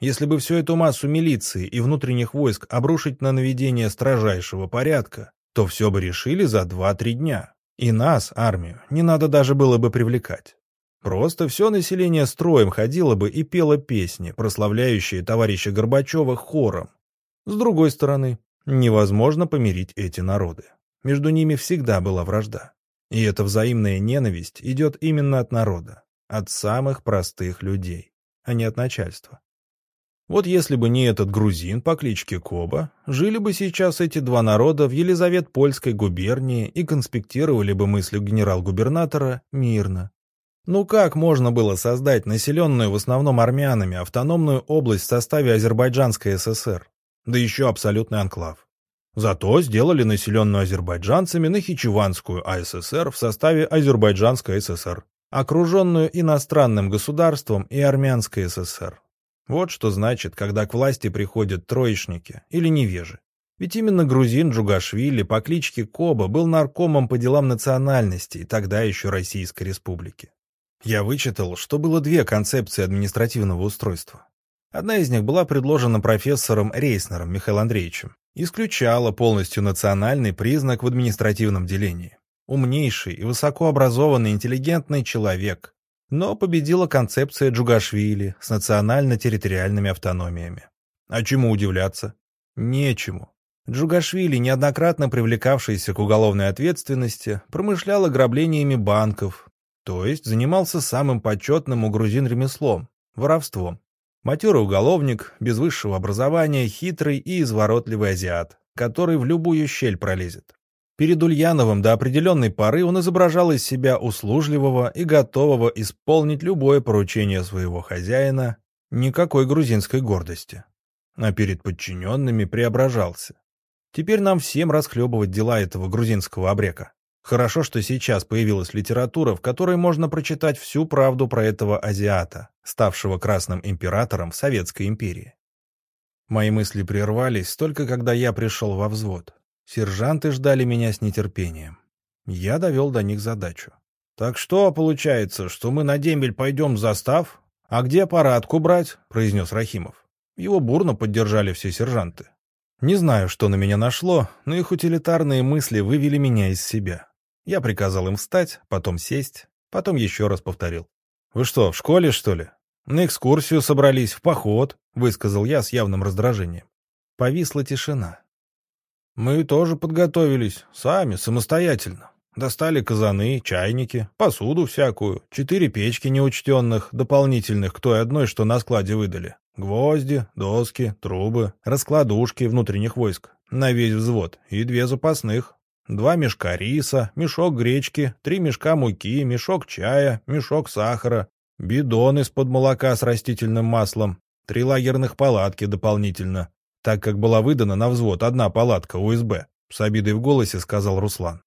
Если бы всю эту массу милиции и внутренних войск обрушить на наведение строжайшего порядка, то все бы решили за 2-3 дня. И нас, армию, не надо даже было бы привлекать. Просто все население строем ходило бы и пело песни, прославляющие товарища Горбачева хором. С другой стороны, невозможно помирить эти народы. Между ними всегда была вражда. И эта взаимная ненависть идет именно от народа, от самых простых людей, а не от начальства. Вот если бы не этот грузин по кличке Коба, жили бы сейчас эти два народа в Елизавет-Польской губернии и конспектировали бы мысли генерал-губернатора мирно. Ну как можно было создать населенную в основном армянами автономную область в составе Азербайджанской ССР? Да еще абсолютный анклав. Зато сделали населенную азербайджанцами Нахичеванскую АССР в составе Азербайджанской ССР, окруженную иностранным государством и Армянской ССР. Вот что значит, когда к власти приходят троечники или невежи. Ведь именно грузин Джугашвили по кличке Коба был наркомом по делам национальностей тогда еще Российской Республики. Я вычитал, что было две концепции административного устройства. Одна из них была предложена профессором Рейснером Михаилом Андреевичем, исключала полностью национальный признак в административном делении. Умнейший и высокообразованный интеллигентный человек, но победила концепция Джугашвили с национально-территориальными автономиями. А чему удивляться? Нечему. Джугашвили, неоднократно привлекавшийся к уголовной ответственности, промышлял ограблениями банков, то есть занимался самым почетным у грузин ремеслом – воровством. Матерый уголовник, без высшего образования, хитрый и изворотливый азиат, который в любую щель пролезет. Перед Ульяновым до определенной поры он изображал из себя услужливого и готового исполнить любое поручение своего хозяина, никакой грузинской гордости. А перед подчиненными преображался. Теперь нам всем расхлебывать дела этого грузинского обрека. Хорошо, что сейчас появилась литература, в которой можно прочитать всю правду про этого азиата, ставшего красным императором в Советской империи. Мои мысли прервались только когда я пришел во взвод. Сержанты ждали меня с нетерпением. Я довел до них задачу. «Так что, получается, что мы на дембель пойдем застав? А где аппаратку брать?» — произнес Рахимов. Его бурно поддержали все сержанты. Не знаю, что на меня нашло, но их утилитарные мысли вывели меня из себя. Я приказал им встать, потом сесть, Потом еще раз повторил. «Вы что, в школе, что ли? На экскурсию собрались, в поход», — высказал я с явным раздражением. Повисла тишина. «Мы тоже подготовились, сами, самостоятельно. Достали казаны, чайники, посуду всякую, четыре печки неучтенных, дополнительных к той одной, что на складе выдали. Гвозди, доски, трубы, раскладушки внутренних войск на весь взвод и две запасных. Два мешка риса, мешок гречки, три мешка муки, мешок чая, мешок сахара, бидон из-под молока с растительным маслом, три лагерных палатки дополнительно, так как была выдана на взвод одна палатка УСБ, с обидой в голосе сказал Руслан.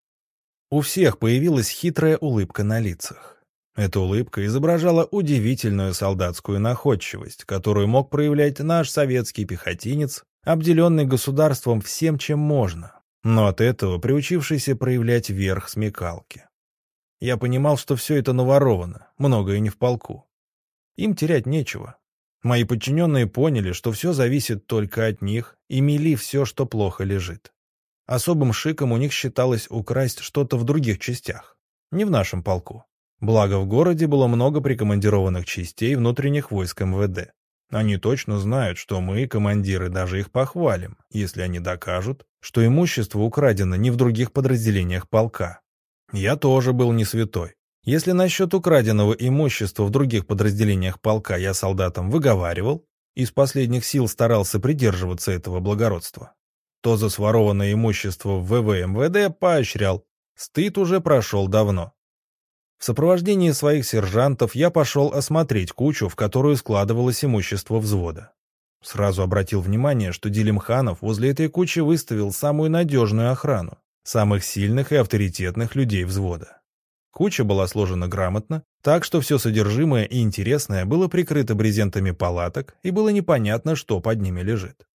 У всех появилась хитрая улыбка на лицах. Эта улыбка изображала удивительную солдатскую находчивость, которую мог проявлять наш советский пехотинец, обделенный государством всем, чем можно, но от этого приучившийся проявлять верх смекалки. Я понимал, что все это наворовано, многое не в полку. Им терять нечего. Мои подчиненные поняли, что все зависит только от них, и мели все, что плохо лежит. Особым шиком у них считалось украсть что-то в других частях, не в нашем полку. Благо, в городе было много прикомандированных частей внутренних войск МВД. Они точно знают, что мы, командиры, даже их похвалим, если они докажут, что имущество украдено не в других подразделениях полка. Я тоже был не святой. Если насчет украденного имущества в других подразделениях полка я солдатам выговаривал, из последних сил старался придерживаться этого благородства, то за сворованное имущество в ВВМВД поощрял. Стыд уже прошел давно. В сопровождении своих сержантов я пошел осмотреть кучу, в которую складывалось имущество взвода. Сразу обратил внимание, что Дилимханов возле этой кучи выставил самую надежную охрану, самых сильных и авторитетных людей взвода. Куча была сложена грамотно, так что все содержимое и интересное было прикрыто брезентами палаток, и было непонятно, что под ними лежит.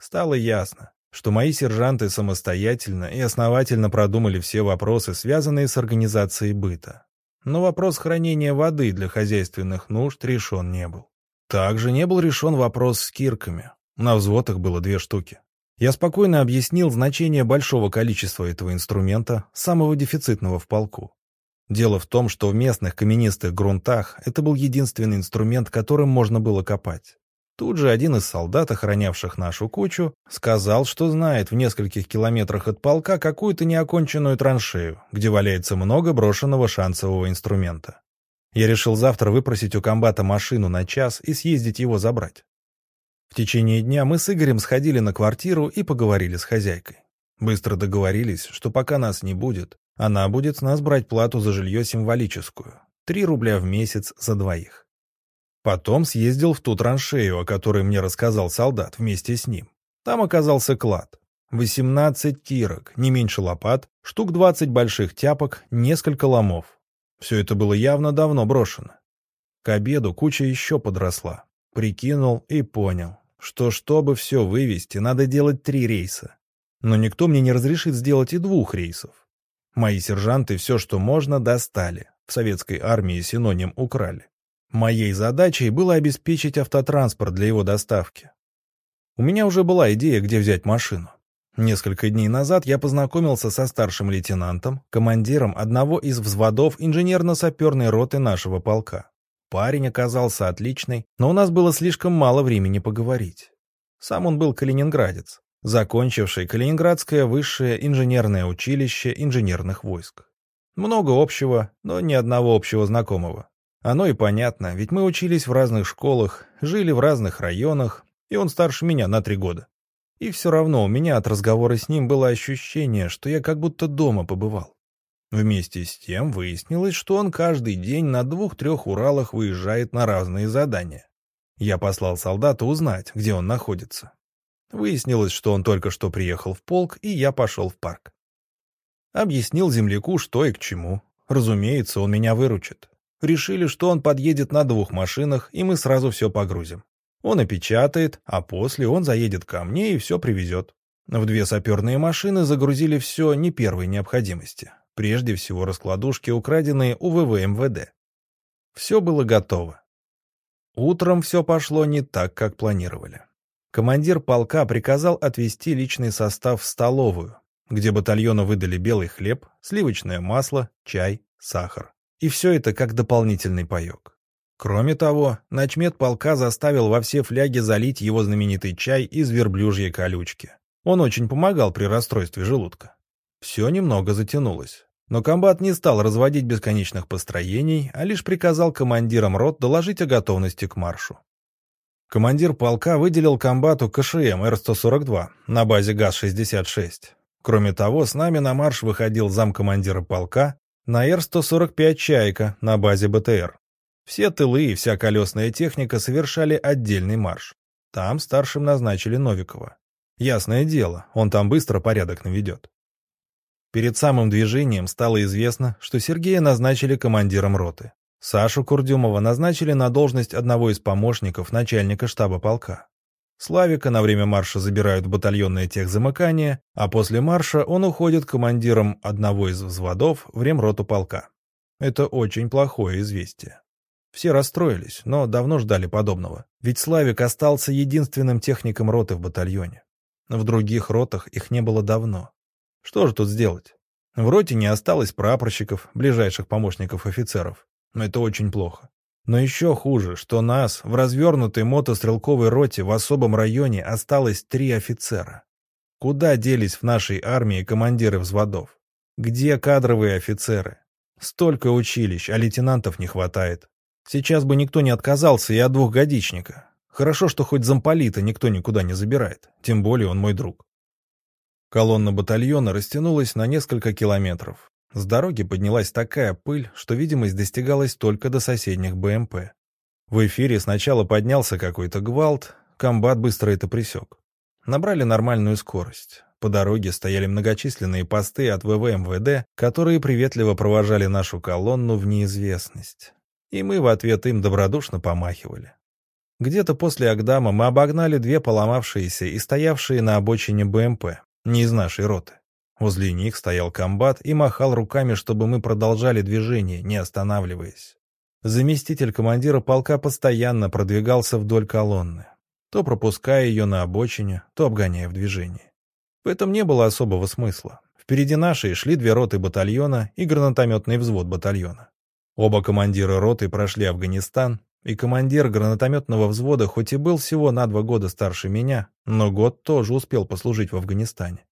Стало ясно, что мои сержанты самостоятельно и основательно продумали все вопросы, связанные с организацией быта. Но вопрос хранения воды для хозяйственных нужд решен не был. Также не был решен вопрос с кирками. На взводах было две штуки. Я спокойно объяснил значение большого количества этого инструмента, самого дефицитного в полку. Дело в том, что в местных каменистых грунтах это был единственный инструмент, которым можно было копать. Тут же один из солдат, охранявших нашу кучу, сказал, что знает в нескольких километрах от полка какую-то неоконченную траншею, где валяется много брошенного шансового инструмента. Я решил завтра выпросить у комбата машину на час и съездить его забрать. В течение дня мы с Игорем сходили на квартиру и поговорили с хозяйкой. Быстро договорились, что пока нас не будет, она будет с нас брать плату за жилье символическую — 3 рубля в месяц за двоих. Потом съездил в ту траншею, о которой мне рассказал солдат вместе с ним. Там оказался клад. 18 кирок, не меньше лопат, штук 20 больших тяпок, несколько ломов. Все это было явно давно брошено. К обеду куча еще подросла. Прикинул и понял, что чтобы все вывести, надо делать три рейса. Но никто мне не разрешит сделать и двух рейсов. Мои сержанты все, что можно, достали. В советской армии синоним украли. Моей задачей было обеспечить автотранспорт для его доставки. У меня уже была идея, где взять машину. Несколько дней назад я познакомился со старшим лейтенантом, командиром одного из взводов инженерно-саперной роты нашего полка. Парень оказался отличный, но у нас было слишком мало времени поговорить. Сам он был калининградец, закончивший Калининградское высшее инженерное училище инженерных войск. Много общего, но ни одного общего знакомого. Оно и понятно, ведь мы учились в разных школах, жили в разных районах, и он старше меня на три года. И все равно у меня от разговора с ним было ощущение, что я как будто дома побывал. Вместе с тем выяснилось, что он каждый день на двух-трех Уралах выезжает на разные задания. Я послал солдата узнать, где он находится. Выяснилось, что он только что приехал в полк, и я пошел в парк. Объяснил земляку, что и к чему. Разумеется, он меня выручит. Решили, что он подъедет на двух машинах, и мы сразу все погрузим. Он опечатает, а после он заедет ко мне и все привезет. В две саперные машины загрузили все не первой необходимости. Прежде всего раскладушки, украденные у ВВМВД. Все было готово. Утром все пошло не так, как планировали. Командир полка приказал отвезти личный состав в столовую, где батальону выдали белый хлеб, сливочное масло, чай, сахар И все это как дополнительный паек. Кроме того, начмет полка заставил во все фляги залить его знаменитый чай из верблюжьей колючки. Он очень помогал при расстройстве желудка. Все немного затянулось. Но комбат не стал разводить бесконечных построений, а лишь приказал командирам рот доложить о готовности к маршу. Командир полка выделил комбату КШМ Р-142 на базе ГАЗ-66. Кроме того, с нами на марш выходил замкомандира полка на Р-145 «Чайка» на базе БТР. Все тылы и вся колесная техника совершали отдельный марш. Там старшим назначили Новикова. Ясное дело, он там быстро порядок наведет. Перед самым движением стало известно, что Сергея назначили командиром роты. Сашу Курдюмова назначили на должность одного из помощников начальника штаба полка. Славика на время марша забирают в батальонное техзамыкание, а после марша он уходит командиром одного из взводов в ремроту полка. Это очень плохое известие. Все расстроились, но давно ждали подобного, ведь Славик остался единственным техником роты в батальоне. В других ротах их не было давно. Что же тут сделать? В роте не осталось прапорщиков, ближайших помощников офицеров. Но это очень плохо. Но еще хуже, что нас в развернутой мотострелковой роте в особом районе осталось три офицера. Куда делись в нашей армии командиры взводов? Где кадровые офицеры? Столько училищ, а лейтенантов не хватает. Сейчас бы никто не отказался и от двухгодичника. Хорошо, что хоть замполита никто никуда не забирает, тем более он мой друг. Колонна батальона растянулась на несколько километров. С дороги поднялась такая пыль, что видимость достигалась только до соседних БМП. В эфире сначала поднялся какой-то гвалт, комбат быстро это присек. Набрали нормальную скорость. По дороге стояли многочисленные посты от ВВМВД, которые приветливо провожали нашу колонну в неизвестность. И мы в ответ им добродушно помахивали. Где-то после Агдама мы обогнали две поломавшиеся и стоявшие на обочине БМП, не из нашей роты. Возле них стоял комбат и махал руками, чтобы мы продолжали движение, не останавливаясь. Заместитель командира полка постоянно продвигался вдоль колонны, то пропуская ее на обочине, то обгоняя в движении. В этом не было особого смысла. Впереди нашей шли две роты батальона и гранатометный взвод батальона. Оба командира роты прошли Афганистан, и командир гранатометного взвода хоть и был всего на два года старше меня, но год тоже успел послужить в Афганистане.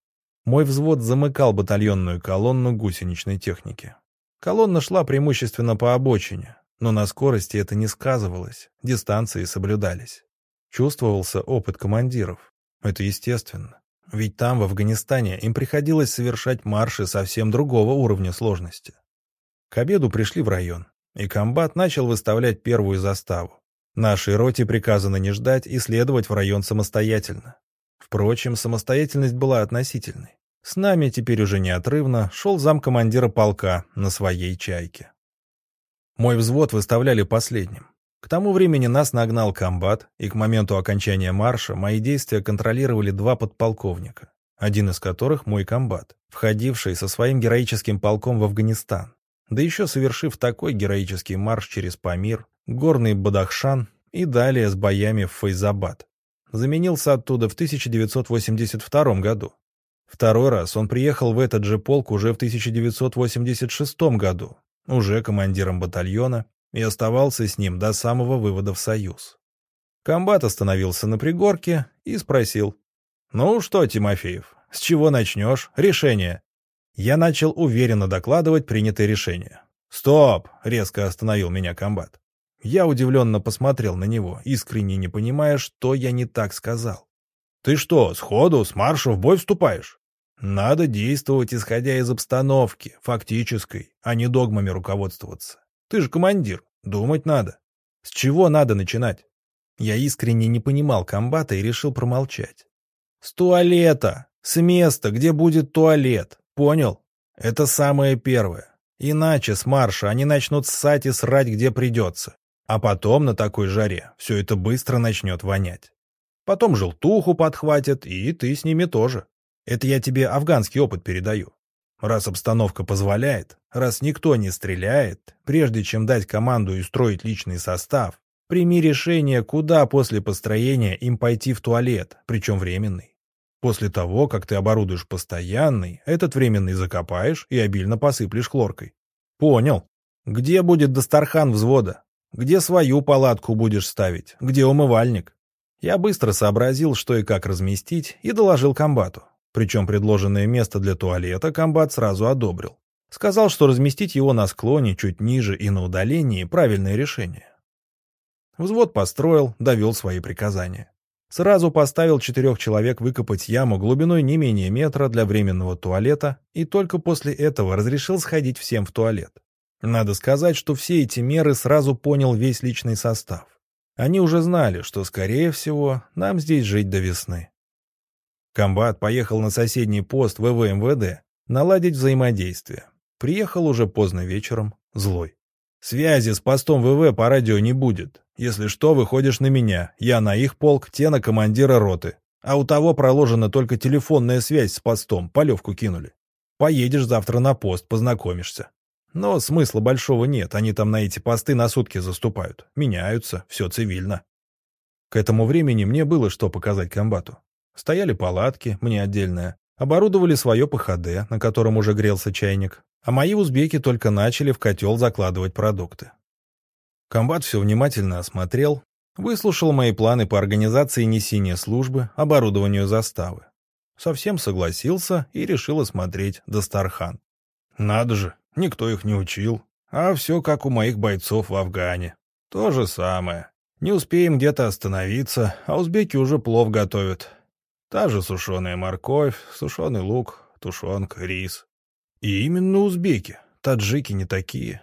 Мой взвод замыкал батальонную колонну гусеничной техники. Колонна шла преимущественно по обочине, но на скорости это не сказывалось, дистанции соблюдались. Чувствовался опыт командиров. Это естественно. Ведь там, в Афганистане, им приходилось совершать марши совсем другого уровня сложности. К обеду пришли в район и комбат начал выставлять первую заставу. Нашей роте приказано не ждать и следовать в район самостоятельно. Впрочем, самостоятельность была относительной. С нами теперь уже неотрывно шел замкомандира полка на своей чайке. Мой взвод выставляли последним. К тому времени нас нагнал комбат, и к моменту окончания марша мои действия контролировали два подполковника, один из которых мой комбат, входивший со своим героическим полком в Афганистан да еще совершив такой героический марш через Памир, горный Бадахшан и далее с боями в Фейзабад. Заменился оттуда в 1982 году. Второй раз он приехал в этот же полк уже в 1986 году, уже командиром батальона, и оставался с ним до самого вывода в Союз. Комбат остановился на пригорке и спросил. «Ну что, Тимофеев, с чего начнешь? Решение». Я начал уверенно докладывать принятое решение. «Стоп!» — резко остановил меня комбат. Я удивленно посмотрел на него, искренне не понимая, что я не так сказал. «Ты что, сходу с марша в бой вступаешь?» «Надо действовать, исходя из обстановки, фактической, а не догмами руководствоваться. Ты же командир, думать надо. С чего надо начинать?» Я искренне не понимал комбата и решил промолчать. «С туалета! С места, где будет туалет! Понял? Это самое первое. Иначе с марша они начнут ссать и срать, где придется. А потом на такой жаре все это быстро начнет вонять. Потом желтуху подхватят, и ты с ними тоже. Это я тебе афганский опыт передаю. Раз обстановка позволяет, раз никто не стреляет, прежде чем дать команду и строить личный состав, прими решение, куда после построения им пойти в туалет, причем временный. После того, как ты оборудуешь постоянный, этот временный закопаешь и обильно посыплешь хлоркой. Понял. Где будет Дастархан взвода? Где свою палатку будешь ставить? Где умывальник? Я быстро сообразил, что и как разместить, и доложил комбату. Причем предложенное место для туалета комбат сразу одобрил. Сказал, что разместить его на склоне чуть ниже и на удалении – правильное решение. Взвод построил, довел свои приказания. Сразу поставил четырех человек выкопать яму глубиной не менее метра для временного туалета и только после этого разрешил сходить всем в туалет. Надо сказать, что все эти меры сразу понял весь личный состав. Они уже знали, что, скорее всего, нам здесь жить до весны. Комбат поехал на соседний пост ВВМВД наладить взаимодействие. Приехал уже поздно вечером, злой. Связи с постом ВВ по радио не будет. Если что, выходишь на меня. Я на их полк, те на командира роты. А у того проложена только телефонная связь с постом, полевку кинули. Поедешь завтра на пост, познакомишься. Но смысла большого нет, они там на эти посты на сутки заступают. Меняются, все цивильно. К этому времени мне было что показать комбату. Стояли палатки, мне отдельная. Оборудовали свое ПХД, на котором уже грелся чайник, а мои узбеки только начали в котел закладывать продукты. Комбат все внимательно осмотрел, выслушал мои планы по организации несения службы, оборудованию заставы. Со всем согласился и решил осмотреть Дастархан. Надо же, никто их не учил, а все как у моих бойцов в Афгане. То же самое. Не успеем где-то остановиться, а узбеки уже плов готовят. Та же сушеная морковь, сушеный лук, тушенка, рис. И именно узбеки, таджики не такие.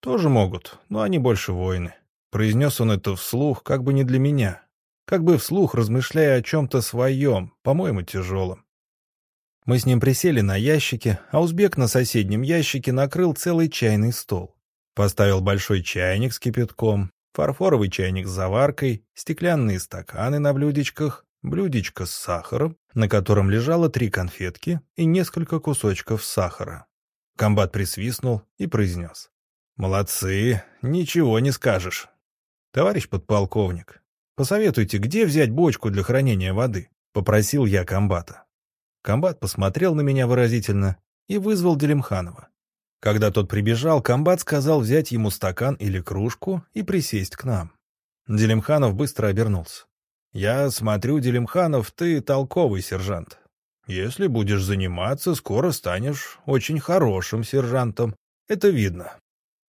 Тоже могут, но они больше воины. Произнес он это вслух, как бы не для меня. Как бы вслух, размышляя о чем-то своем, по-моему, тяжелом. Мы с ним присели на ящике, а узбек на соседнем ящике накрыл целый чайный стол. Поставил большой чайник с кипятком, фарфоровый чайник с заваркой, стеклянные стаканы на блюдечках, блюдечко с сахаром, на котором лежало три конфетки и несколько кусочков сахара. Комбат присвистнул и произнес. «Молодцы, ничего не скажешь. Товарищ подполковник, посоветуйте, где взять бочку для хранения воды?» — попросил я комбата. Комбат посмотрел на меня выразительно и вызвал Делимханова. Когда тот прибежал, комбат сказал взять ему стакан или кружку и присесть к нам. Делимханов быстро обернулся. «Я смотрю, Делимханов, ты толковый сержант. Если будешь заниматься, скоро станешь очень хорошим сержантом. Это видно.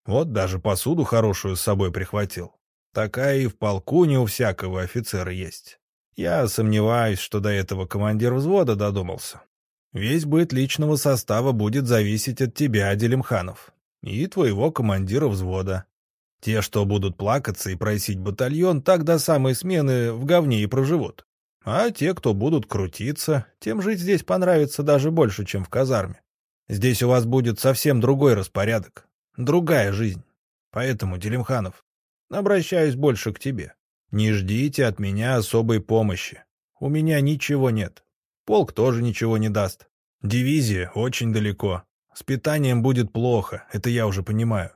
Вот даже посуду хорошую с собой прихватил. Такая и в полку не у всякого офицера есть. Я сомневаюсь, что до этого командир взвода додумался. Весь быт личного состава будет зависеть от тебя, Делимханов, и твоего командира взвода. Те, что будут плакаться и просить батальон, так до самой смены в говне и проживут. А те, кто будут крутиться, тем жить здесь понравится даже больше, чем в казарме. Здесь у вас будет совсем другой распорядок, другая жизнь. Поэтому, Делимханов, обращаюсь больше к тебе. Не ждите от меня особой помощи. У меня ничего нет. Полк тоже ничего не даст. Дивизия очень далеко. С питанием будет плохо, это я уже понимаю.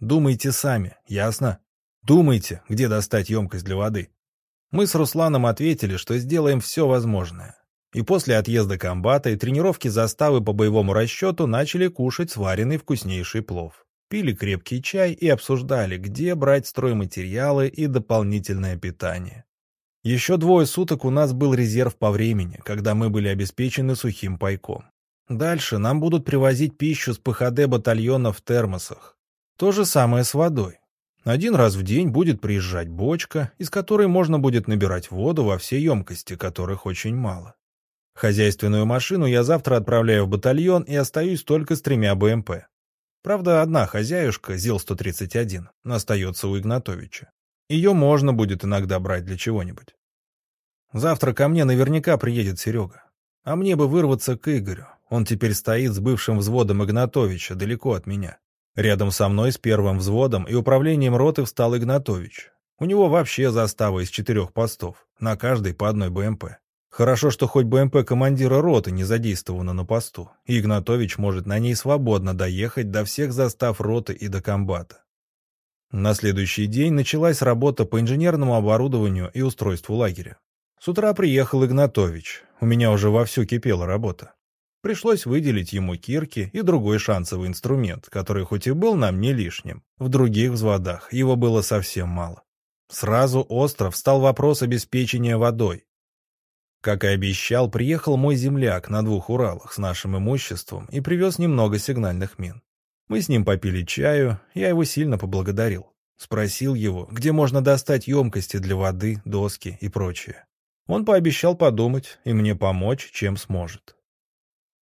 Думайте сами, ясно? Думайте, где достать емкость для воды. Мы с Русланом ответили, что сделаем все возможное. И после отъезда комбата и тренировки заставы по боевому расчету начали кушать сваренный вкуснейший плов. Пили крепкий чай и обсуждали, где брать стройматериалы и дополнительное питание. Еще двое суток у нас был резерв по времени, когда мы были обеспечены сухим пайком. Дальше нам будут привозить пищу с ПХД батальона в термосах. То же самое с водой. Один раз в день будет приезжать бочка, из которой можно будет набирать воду во все емкости, которых очень мало. Хозяйственную машину я завтра отправляю в батальон и остаюсь только с тремя БМП. Правда, одна хозяюшка, ЗИЛ-131, остается у Игнатовича. Ее можно будет иногда брать для чего-нибудь. Завтра ко мне наверняка приедет Серега. А мне бы вырваться к Игорю. Он теперь стоит с бывшим взводом Игнатовича далеко от меня. Рядом со мной с первым взводом и управлением роты встал Игнатович. У него вообще застава из четырех постов, на каждой по одной БМП. Хорошо, что хоть БМП командира роты не задействована на посту, Игнатович может на ней свободно доехать до всех застав роты и до комбата. На следующий день началась работа по инженерному оборудованию и устройству лагеря. С утра приехал Игнатович, у меня уже вовсю кипела работа. Пришлось выделить ему кирки и другой шансовый инструмент, который хоть и был нам не лишним, в других взводах его было совсем мало. Сразу остро встал вопрос обеспечения водой. Как и обещал, приехал мой земляк на двух Уралах с нашим имуществом и привез немного сигнальных мин. Мы с ним попили чаю, я его сильно поблагодарил. Спросил его, где можно достать емкости для воды, доски и прочее. Он пообещал подумать и мне помочь, чем сможет.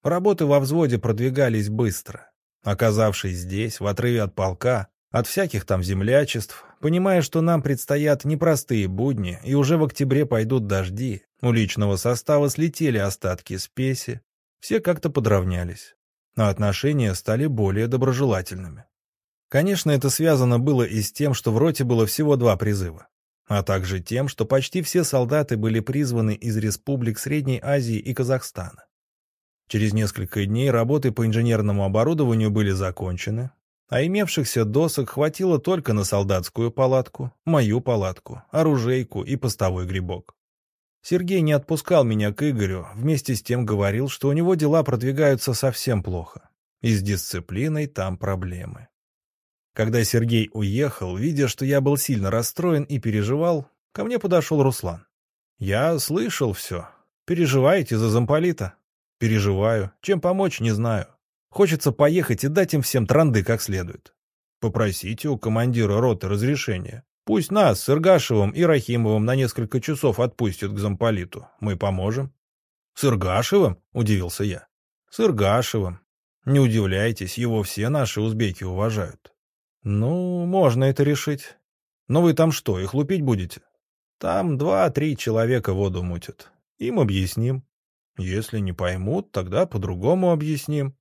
Работы во взводе продвигались быстро. Оказавшись здесь, в отрыве от полка, от всяких там землячеств, понимая, что нам предстоят непростые будни и уже в октябре пойдут дожди, у личного состава слетели остатки спеси, все как-то подравнялись, а отношения стали более доброжелательными. Конечно, это связано было и с тем, что в роте было всего два призыва, а также тем, что почти все солдаты были призваны из республик Средней Азии и Казахстана. Через несколько дней работы по инженерному оборудованию были закончены, а имевшихся досок хватило только на солдатскую палатку, мою палатку, оружейку и постовой грибок. Сергей не отпускал меня к Игорю, вместе с тем говорил, что у него дела продвигаются совсем плохо. И с дисциплиной там проблемы. Когда Сергей уехал, видя, что я был сильно расстроен и переживал, ко мне подошел Руслан. «Я слышал все. Переживаете за замполита?» «Переживаю. Чем помочь, не знаю. Хочется поехать и дать им всем транды как следует. Попросите у командира роты разрешения. Пусть нас с Иргашевым и Рахимовым на несколько часов отпустят к замполиту. Мы поможем. С Иргашевым? Удивился я. С Иргашевым. Не удивляйтесь, его все наши узбеки уважают. Ну, можно это решить. Но вы там что, их лупить будете? Там два-три человека воду мутят. Им объясним. Если не поймут, тогда по-другому объясним.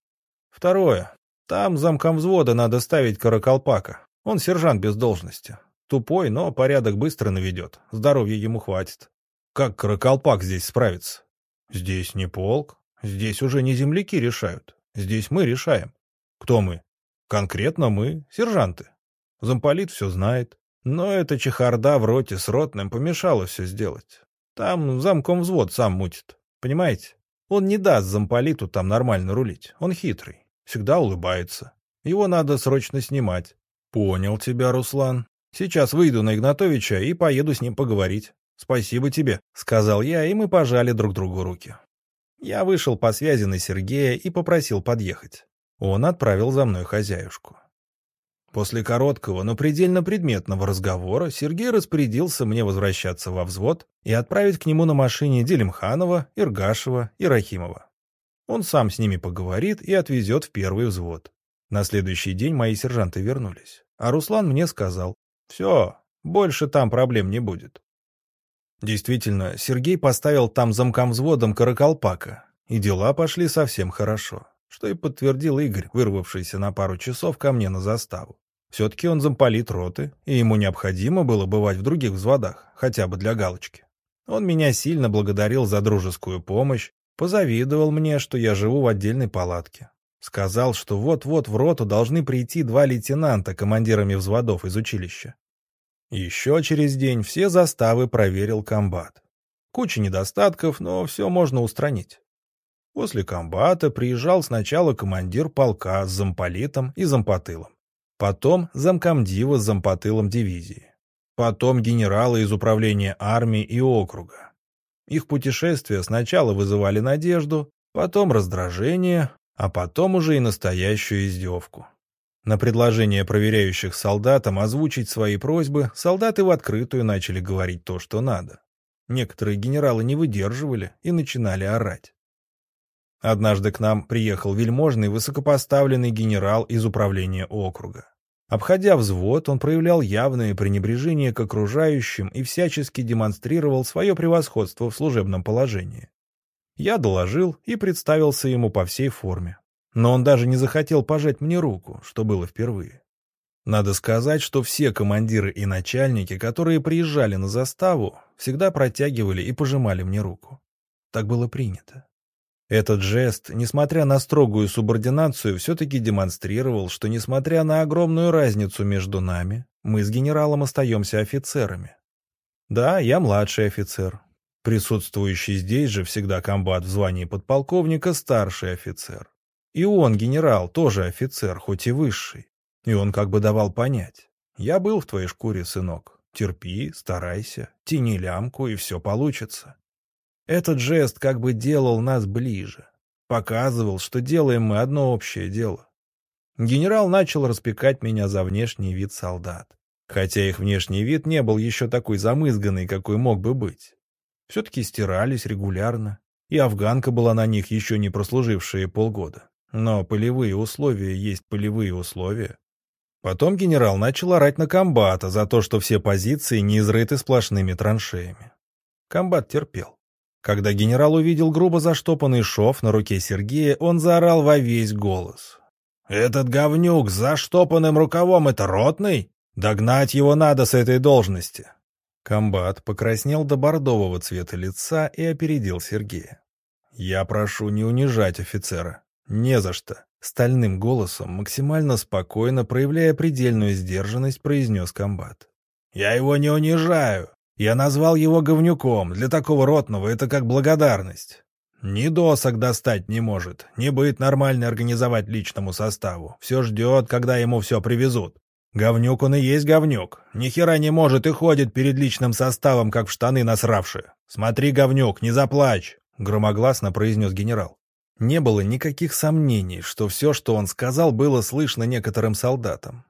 Второе. Там замком взвода надо ставить каракалпака. Он сержант без должности. Тупой, но порядок быстро наведет. Здоровья ему хватит. Как каракалпак здесь справится? Здесь не полк. Здесь уже не земляки решают. Здесь мы решаем. Кто мы? Конкретно мы, сержанты. Замполит все знает. Но эта чехарда в роте с ротным помешала все сделать. Там замком взвод сам мутит. Понимаете? Он не даст замполиту там нормально рулить. Он хитрый. Всегда улыбается. Его надо срочно снимать. Понял тебя, Руслан. Сейчас выйду на Игнатовича и поеду с ним поговорить. Спасибо тебе, сказал я, и мы пожали друг другу руки. Я вышел по связи на Сергея и попросил подъехать. Он отправил за мной хозяюшку. После короткого, но предельно предметного разговора Сергей распорядился мне возвращаться во взвод и отправить к нему на машине Делимханова, Иргашева и Рахимова. Он сам с ними поговорит и отвезет в первый взвод. На следующий день мои сержанты вернулись, а Руслан мне сказал, «Все, больше там проблем не будет». Действительно, Сергей поставил там замком взводом Каракалпака, и дела пошли совсем хорошо что и подтвердил Игорь, вырвавшийся на пару часов ко мне на заставу. Все-таки он замполит роты, и ему необходимо было бывать в других взводах, хотя бы для галочки. Он меня сильно благодарил за дружескую помощь, позавидовал мне, что я живу в отдельной палатке. Сказал, что вот-вот в роту должны прийти два лейтенанта командирами взводов из училища. Еще через день все заставы проверил комбат. Куча недостатков, но все можно устранить. После комбата приезжал сначала командир полка с замполитом и зампотылом. Потом замкомдива с зампотылом дивизии. Потом генералы из управления армии и округа. Их путешествия сначала вызывали надежду, потом раздражение, а потом уже и настоящую издевку. На предложение проверяющих солдатам озвучить свои просьбы солдаты в открытую начали говорить то, что надо. Некоторые генералы не выдерживали и начинали орать. Однажды к нам приехал вельможный высокопоставленный генерал из управления округа. Обходя взвод, он проявлял явное пренебрежение к окружающим и всячески демонстрировал свое превосходство в служебном положении. Я доложил и представился ему по всей форме. Но он даже не захотел пожать мне руку, что было впервые. Надо сказать, что все командиры и начальники, которые приезжали на заставу, всегда протягивали и пожимали мне руку. Так было принято. Этот жест, несмотря на строгую субординацию, все-таки демонстрировал, что, несмотря на огромную разницу между нами, мы с генералом остаемся офицерами. Да, я младший офицер. Присутствующий здесь же всегда комбат в звании подполковника старший офицер. И он, генерал, тоже офицер, хоть и высший. И он как бы давал понять. Я был в твоей шкуре, сынок. Терпи, старайся, тяни лямку, и все получится. Этот жест как бы делал нас ближе. Показывал, что делаем мы одно общее дело. Генерал начал распекать меня за внешний вид солдат. Хотя их внешний вид не был еще такой замызганный, какой мог бы быть. Все-таки стирались регулярно, и афганка была на них еще не прослужившие полгода. Но полевые условия есть полевые условия. Потом генерал начал орать на комбата за то, что все позиции не изрыты сплошными траншеями. Комбат терпел. Когда генерал увидел грубо заштопанный шов на руке Сергея, он заорал во весь голос. «Этот говнюк с заштопанным рукавом — это ротный? Догнать его надо с этой должности!» Комбат покраснел до бордового цвета лица и опередил Сергея. «Я прошу не унижать офицера. Не за что. Стальным голосом, максимально спокойно, проявляя предельную сдержанность, произнес комбат. «Я его не унижаю. Я назвал его говнюком. Для такого ротного это как благодарность. Ни досок достать не может, ни быт нормально организовать личному составу. Все ждет, когда ему все привезут. Говнюк он и есть говнюк. Ни хера не может и ходит перед личным составом, как в штаны насравши. Смотри, говнюк, не заплачь!» — громогласно произнес генерал. Не было никаких сомнений, что все, что он сказал, было слышно некоторым солдатам.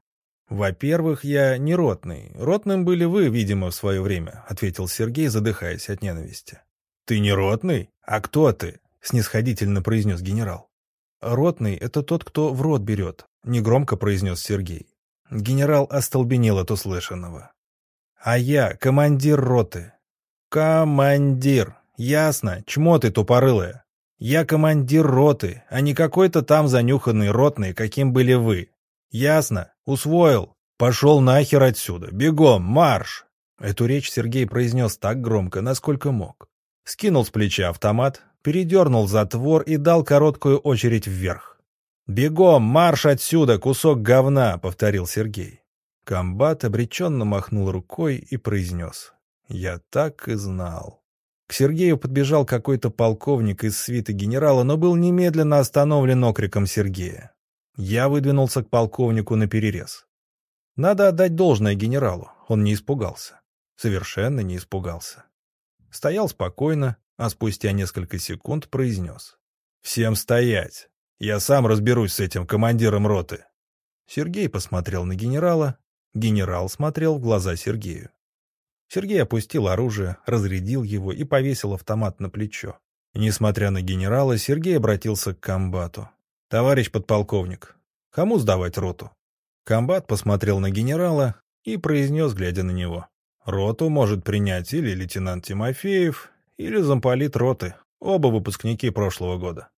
«Во-первых, я не ротный. Ротным были вы, видимо, в свое время», — ответил Сергей, задыхаясь от ненависти. «Ты не ротный? А кто ты?» — снисходительно произнес генерал. «Ротный — это тот, кто в рот берет», — негромко произнес Сергей. Генерал остолбенел от услышанного. «А я командир роты». «Командир! Ясно, чмо ты тупорылая!» Я командир роты, а не какой-то там занюханный ротный, каким были вы. Ясно? Усвоил? Пошел нахер отсюда. Бегом, марш!» Эту речь Сергей произнес так громко, насколько мог. Скинул с плеча автомат, передернул затвор и дал короткую очередь вверх. «Бегом, марш отсюда, кусок говна!» — повторил Сергей. Комбат обреченно махнул рукой и произнес. «Я так и знал». К Сергею подбежал какой-то полковник из свиты генерала, но был немедленно остановлен окриком Сергея. Я выдвинулся к полковнику на перерез. Надо отдать должное генералу, он не испугался. Совершенно не испугался. Стоял спокойно, а спустя несколько секунд произнес. «Всем стоять! Я сам разберусь с этим командиром роты!» Сергей посмотрел на генерала, генерал смотрел в глаза Сергею. Сергей опустил оружие, разрядил его и повесил автомат на плечо. Несмотря на генерала, Сергей обратился к комбату. «Товарищ подполковник, кому сдавать роту?» Комбат посмотрел на генерала и произнес, глядя на него. «Роту может принять или лейтенант Тимофеев, или замполит роты, оба выпускники прошлого года».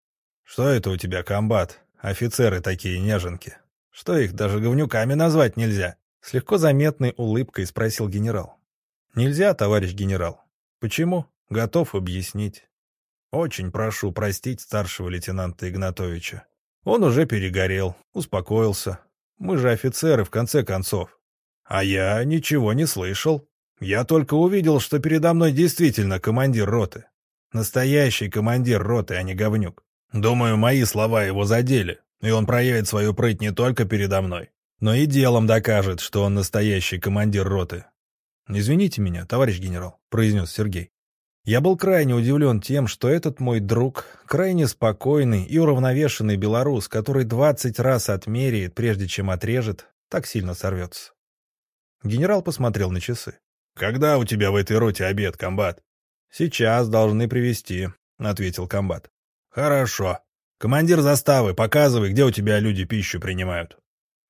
«Что это у тебя, комбат? Офицеры такие неженки. Что их даже говнюками назвать нельзя?» С легко заметной улыбкой спросил генерал. Нельзя, товарищ генерал. Почему? Готов объяснить. Очень прошу простить старшего лейтенанта Игнатовича. Он уже перегорел, успокоился. Мы же офицеры, в конце концов. А я ничего не слышал. Я только увидел, что передо мной действительно командир роты. Настоящий командир роты, а не говнюк. Думаю, мои слова его задели, и он проявит свою прыть не только передо мной, но и делом докажет, что он настоящий командир роты, «Извините меня, товарищ генерал», — произнес Сергей. Я был крайне удивлен тем, что этот мой друг, крайне спокойный и уравновешенный белорус, который двадцать раз отмеряет, прежде чем отрежет, так сильно сорвется. Генерал посмотрел на часы. «Когда у тебя в этой роте обед, комбат?» «Сейчас должны привезти», — ответил комбат. «Хорошо. Командир заставы, показывай, где у тебя люди пищу принимают».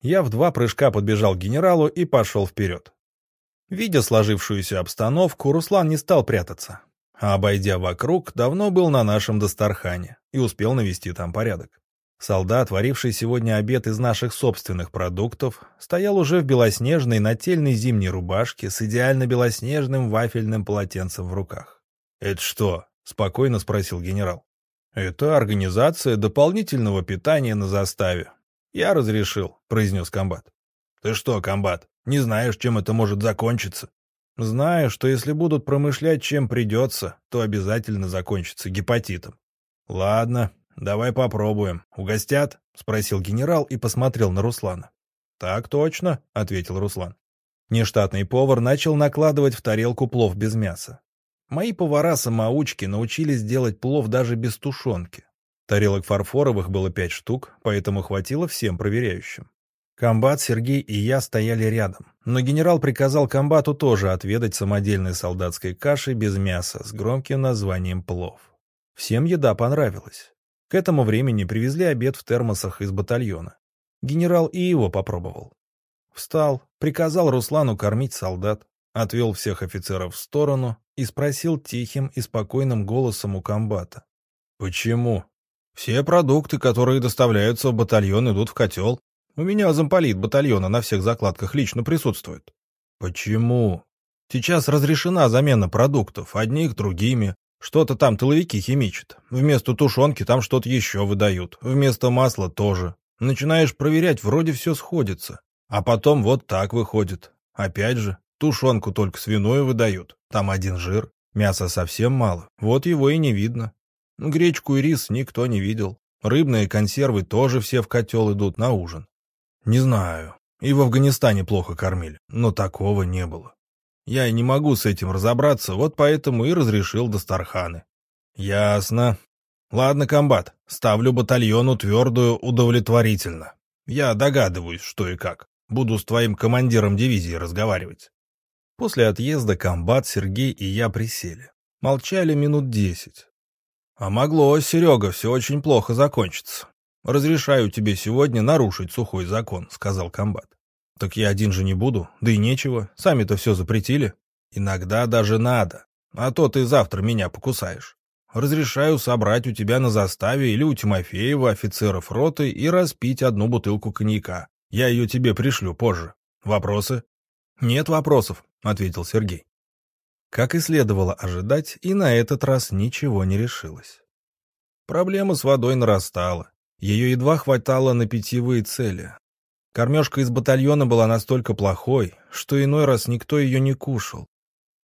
Я в два прыжка подбежал к генералу и пошел вперед. Видя сложившуюся обстановку, Руслан не стал прятаться, а, обойдя вокруг, давно был на нашем Достархане и успел навести там порядок. Солдат, варивший сегодня обед из наших собственных продуктов, стоял уже в белоснежной нательной зимней рубашке с идеально белоснежным вафельным полотенцем в руках. «Это что?» — спокойно спросил генерал. «Это организация дополнительного питания на заставе. Я разрешил», — произнес комбат. «Ты что, комбат, не знаешь, чем это может закончиться?» Знаю, что если будут промышлять чем придется, то обязательно закончится гепатитом. Ладно, давай попробуем. Угостят? Спросил генерал и посмотрел на Руслана. Так точно, ответил Руслан. Нештатный повар начал накладывать в тарелку плов без мяса. Мои повара-самоучки научились делать плов даже без тушенки. Тарелок фарфоровых было пять штук, поэтому хватило всем проверяющим. Комбат, Сергей и я стояли рядом, но генерал приказал комбату тоже отведать самодельной солдатской каши без мяса с громким названием плов. Всем еда понравилась. К этому времени привезли обед в термосах из батальона. Генерал и его попробовал. Встал, приказал Руслану кормить солдат, отвел всех офицеров в сторону и спросил тихим и спокойным голосом у комбата. «Почему? Все продукты, которые доставляются в батальон, идут в котел. У меня замполит батальона на всех закладках лично присутствует. Почему? Сейчас разрешена замена продуктов, одних другими. Что-то там тыловики химичат. Вместо тушенки там что-то еще выдают. Вместо масла тоже. Начинаешь проверять, вроде все сходится. А потом вот так выходит. Опять же, тушенку только свиную выдают. Там один жир. Мяса совсем мало. Вот его и не видно. Гречку и рис никто не видел. Рыбные консервы тоже все в котел идут на ужин. Не знаю. И в Афганистане плохо кормили, но такого не было. Я и не могу с этим разобраться, вот поэтому и разрешил Дастарханы. Ясно. Ладно, комбат, ставлю батальону твердую удовлетворительно. Я догадываюсь, что и как. Буду с твоим командиром дивизии разговаривать. После отъезда комбат, Сергей и я присели. Молчали минут десять. А могло, Серега, все очень плохо закончиться. «Разрешаю тебе сегодня нарушить сухой закон», — сказал комбат. «Так я один же не буду, да и нечего, сами-то все запретили. Иногда даже надо, а то ты завтра меня покусаешь. Разрешаю собрать у тебя на заставе или у Тимофеева офицеров роты и распить одну бутылку коньяка. Я ее тебе пришлю позже. Вопросы?» «Нет вопросов», — ответил Сергей. Как и следовало ожидать, и на этот раз ничего не решилось. Проблема с водой нарастала. Ее едва хватало на питьевые цели. Кормежка из батальона была настолько плохой, что иной раз никто ее не кушал.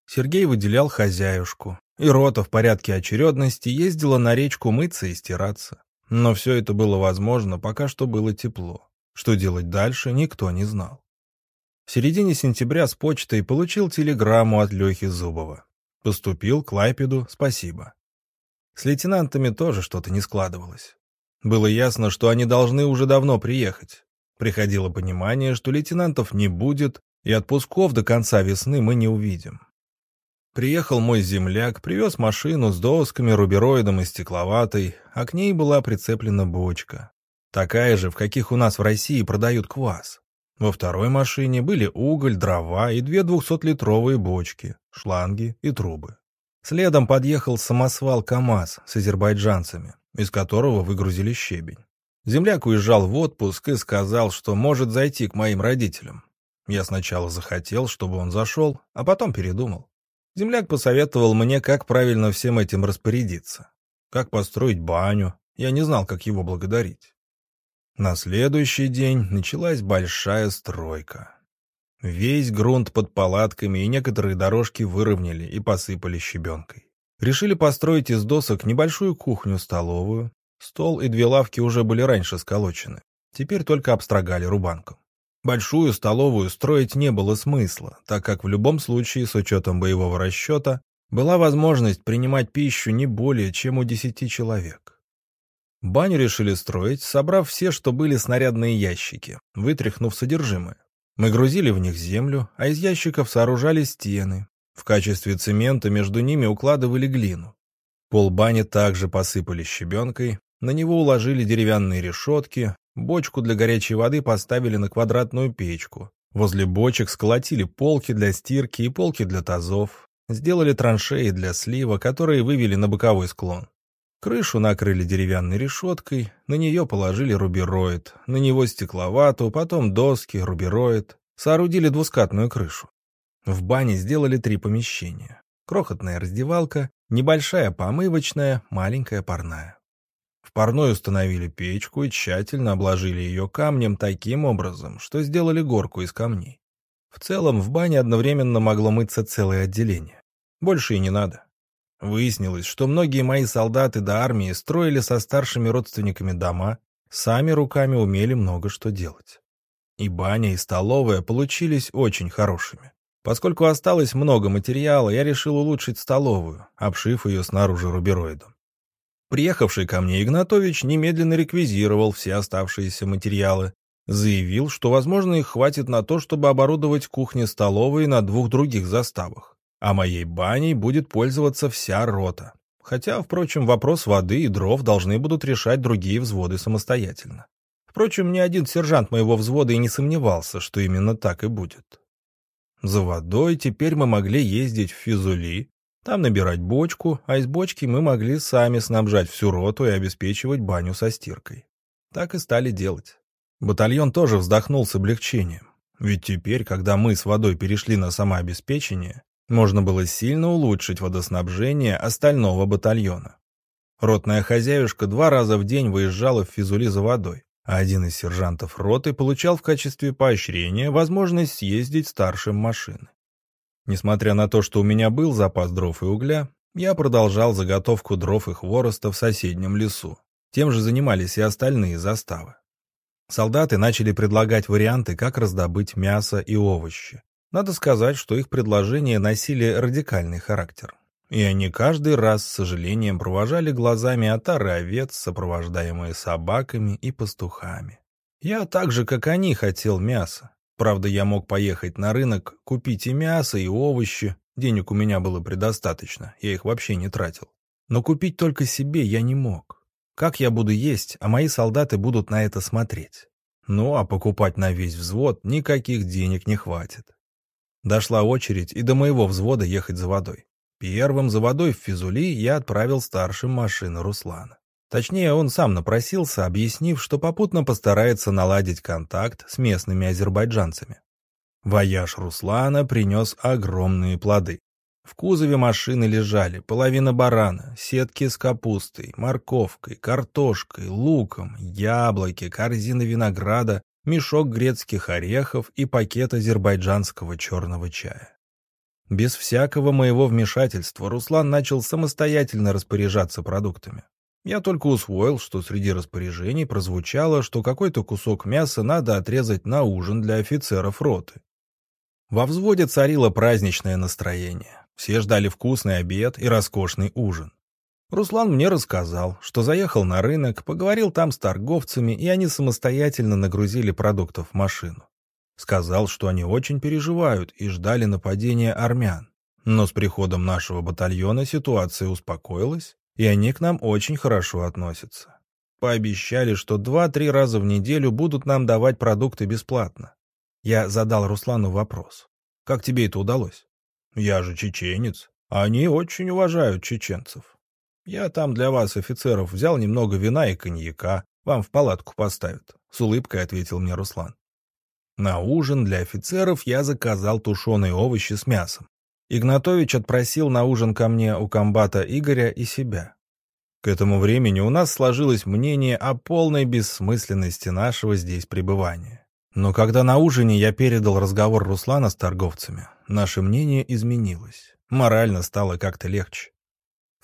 Сергей выделял хозяюшку, и рота в порядке очередности ездила на речку мыться и стираться. Но все это было возможно, пока что было тепло. Что делать дальше, никто не знал. В середине сентября с почтой получил телеграмму от Лехи Зубова. Поступил к Лайпеду, спасибо. С лейтенантами тоже что-то не складывалось. Было ясно, что они должны уже давно приехать. Приходило понимание, что лейтенантов не будет, и отпусков до конца весны мы не увидим. Приехал мой земляк, привез машину с досками, рубероидом и стекловатой, а к ней была прицеплена бочка. Такая же, в каких у нас в России продают квас. Во второй машине были уголь, дрова и две двухсотлитровые бочки, шланги и трубы. Следом подъехал самосвал КАМАЗ с азербайджанцами из которого выгрузили щебень. Земляк уезжал в отпуск и сказал, что может зайти к моим родителям. Я сначала захотел, чтобы он зашел, а потом передумал. Земляк посоветовал мне, как правильно всем этим распорядиться. Как построить баню. Я не знал, как его благодарить. На следующий день началась большая стройка. Весь грунт под палатками и некоторые дорожки выровняли и посыпали щебенкой. Решили построить из досок небольшую кухню-столовую. Стол и две лавки уже были раньше сколочены. Теперь только обстрогали рубанком. Большую столовую строить не было смысла, так как в любом случае, с учетом боевого расчета, была возможность принимать пищу не более чем у десяти человек. Баню решили строить, собрав все, что были снарядные ящики, вытряхнув содержимое. Мы грузили в них землю, а из ящиков сооружали стены, в качестве цемента между ними укладывали глину. Пол бани также посыпали щебенкой, на него уложили деревянные решетки, бочку для горячей воды поставили на квадратную печку. Возле бочек сколотили полки для стирки и полки для тазов, сделали траншеи для слива, которые вывели на боковой склон. Крышу накрыли деревянной решеткой, на нее положили рубероид, на него стекловату, потом доски, рубероид. Соорудили двускатную крышу. В бане сделали три помещения. Крохотная раздевалка, небольшая помывочная, маленькая парная. В парной установили печку и тщательно обложили ее камнем таким образом, что сделали горку из камней. В целом, в бане одновременно могло мыться целое отделение. Больше и не надо. Выяснилось, что многие мои солдаты до армии строили со старшими родственниками дома, сами руками умели много что делать. И баня, и столовая получились очень хорошими. Поскольку осталось много материала, я решил улучшить столовую, обшив ее снаружи рубероидом. Приехавший ко мне Игнатович немедленно реквизировал все оставшиеся материалы, заявил, что, возможно, их хватит на то, чтобы оборудовать кухни-столовые на двух других заставах, а моей баней будет пользоваться вся рота. Хотя, впрочем, вопрос воды и дров должны будут решать другие взводы самостоятельно. Впрочем, ни один сержант моего взвода и не сомневался, что именно так и будет. За водой теперь мы могли ездить в Физули, там набирать бочку, а из бочки мы могли сами снабжать всю роту и обеспечивать баню со стиркой. Так и стали делать. Батальон тоже вздохнул с облегчением. Ведь теперь, когда мы с водой перешли на самообеспечение, можно было сильно улучшить водоснабжение остального батальона. Ротная хозяюшка два раза в день выезжала в Физули за водой, а один из сержантов роты получал в качестве поощрения возможность съездить старшим машины. Несмотря на то, что у меня был запас дров и угля, я продолжал заготовку дров и хвороста в соседнем лесу. Тем же занимались и остальные заставы. Солдаты начали предлагать варианты, как раздобыть мясо и овощи. Надо сказать, что их предложения носили радикальный характер. И они каждый раз с сожалением провожали глазами отары овец, сопровождаемые собаками и пастухами. Я так же, как они, хотел мяса. Правда, я мог поехать на рынок, купить и мясо, и овощи. Денег у меня было предостаточно, я их вообще не тратил. Но купить только себе я не мог. Как я буду есть, а мои солдаты будут на это смотреть? Ну, а покупать на весь взвод никаких денег не хватит. Дошла очередь и до моего взвода ехать за водой. Первым за водой в Физули я отправил старшим машину Руслана. Точнее, он сам напросился, объяснив, что попутно постарается наладить контакт с местными азербайджанцами. Вояж Руслана принес огромные плоды. В кузове машины лежали половина барана, сетки с капустой, морковкой, картошкой, луком, яблоки, корзина винограда, мешок грецких орехов и пакет азербайджанского черного чая. Без всякого моего вмешательства Руслан начал самостоятельно распоряжаться продуктами. Я только усвоил, что среди распоряжений прозвучало, что какой-то кусок мяса надо отрезать на ужин для офицеров роты. Во взводе царило праздничное настроение. Все ждали вкусный обед и роскошный ужин. Руслан мне рассказал, что заехал на рынок, поговорил там с торговцами, и они самостоятельно нагрузили продуктов в машину. Сказал, что они очень переживают и ждали нападения армян. Но с приходом нашего батальона ситуация успокоилась, и они к нам очень хорошо относятся. Пообещали, что два-три раза в неделю будут нам давать продукты бесплатно. Я задал Руслану вопрос. «Как тебе это удалось?» «Я же чеченец. Они очень уважают чеченцев. Я там для вас, офицеров, взял немного вина и коньяка. Вам в палатку поставят», — с улыбкой ответил мне Руслан. На ужин для офицеров я заказал тушеные овощи с мясом. Игнатович отпросил на ужин ко мне у комбата Игоря и себя. К этому времени у нас сложилось мнение о полной бессмысленности нашего здесь пребывания. Но когда на ужине я передал разговор Руслана с торговцами, наше мнение изменилось. Морально стало как-то легче.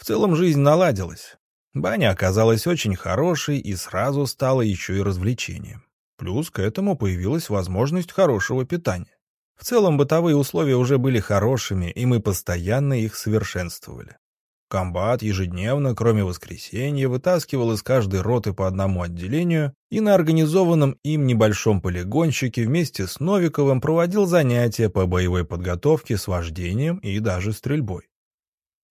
В целом жизнь наладилась. Баня оказалась очень хорошей и сразу стала еще и развлечением. Плюс к этому появилась возможность хорошего питания. В целом бытовые условия уже были хорошими, и мы постоянно их совершенствовали. Комбат ежедневно, кроме воскресенья, вытаскивал из каждой роты по одному отделению и на организованном им небольшом полигонщике вместе с Новиковым проводил занятия по боевой подготовке с вождением и даже стрельбой.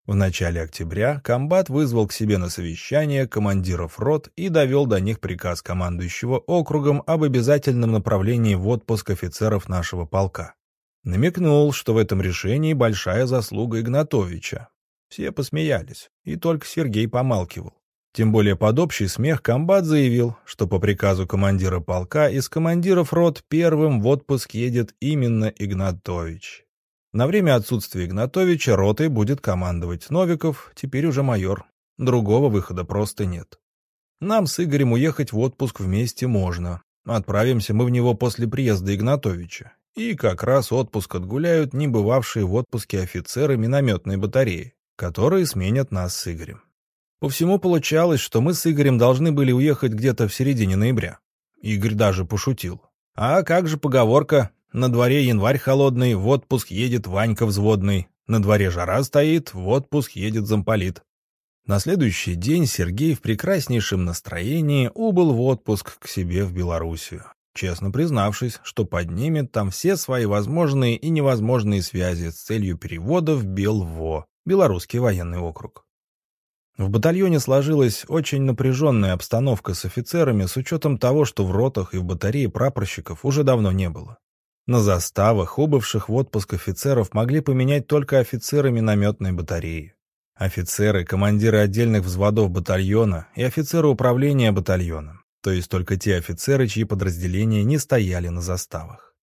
В начале октября комбат вызвал к себе на совещание командиров рот и довел до них приказ командующего округом об обязательном направлении в отпуск офицеров нашего полка. Намекнул, что в этом решении большая заслуга Игнатовича. Все посмеялись, и только Сергей помалкивал. Тем более под общий смех комбат заявил, что по приказу командира полка из командиров рот первым в отпуск едет именно Игнатович. На время отсутствия Игнатовича ротой будет командовать Новиков, теперь уже майор. Другого выхода просто нет. Нам с Игорем уехать в отпуск вместе можно. Отправимся мы в него после приезда Игнатовича И как раз отпуск отгуляют не бывавшие в отпуске офицеры минометной батареи, которые сменят нас с Игорем. По всему получалось, что мы с Игорем должны были уехать где-то в середине ноября. Игорь даже пошутил. А как же поговорка «На дворе январь холодный, в отпуск едет Ванька взводный, на дворе жара стоит, в отпуск едет замполит». На следующий день Сергей в прекраснейшем настроении убыл в отпуск к себе в Белоруссию, честно признавшись, что поднимет там все свои возможные и невозможные связи с целью перевода в Белво, Белорусский военный округ. В батальоне сложилась очень напряженная обстановка с офицерами с учетом того, что в ротах и в батарее прапорщиков уже давно не было. На заставах убывших в отпуск офицеров могли поменять только офицеры минометной батареи. Офицеры, командиры отдельных взводов батальона и офицеры управления батальоном, то есть только те офицеры, чьи подразделения не стояли на заставах.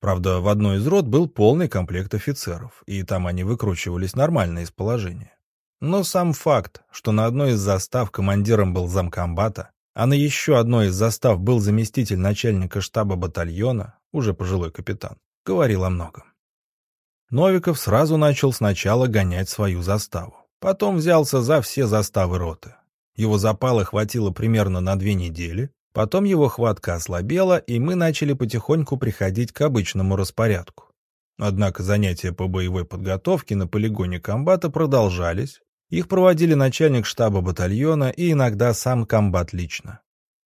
Правда, в одной из рот был полный комплект офицеров, и там они выкручивались нормально из положения. Но сам факт, что на одной из застав командиром был замкомбата, а на еще одной из застав был заместитель начальника штаба батальона, уже пожилой капитан, говорил о многом. Новиков сразу начал сначала гонять свою заставу. Потом взялся за все заставы роты. Его запала хватило примерно на две недели, потом его хватка ослабела, и мы начали потихоньку приходить к обычному распорядку. Однако занятия по боевой подготовке на полигоне комбата продолжались, их проводили начальник штаба батальона и иногда сам комбат лично.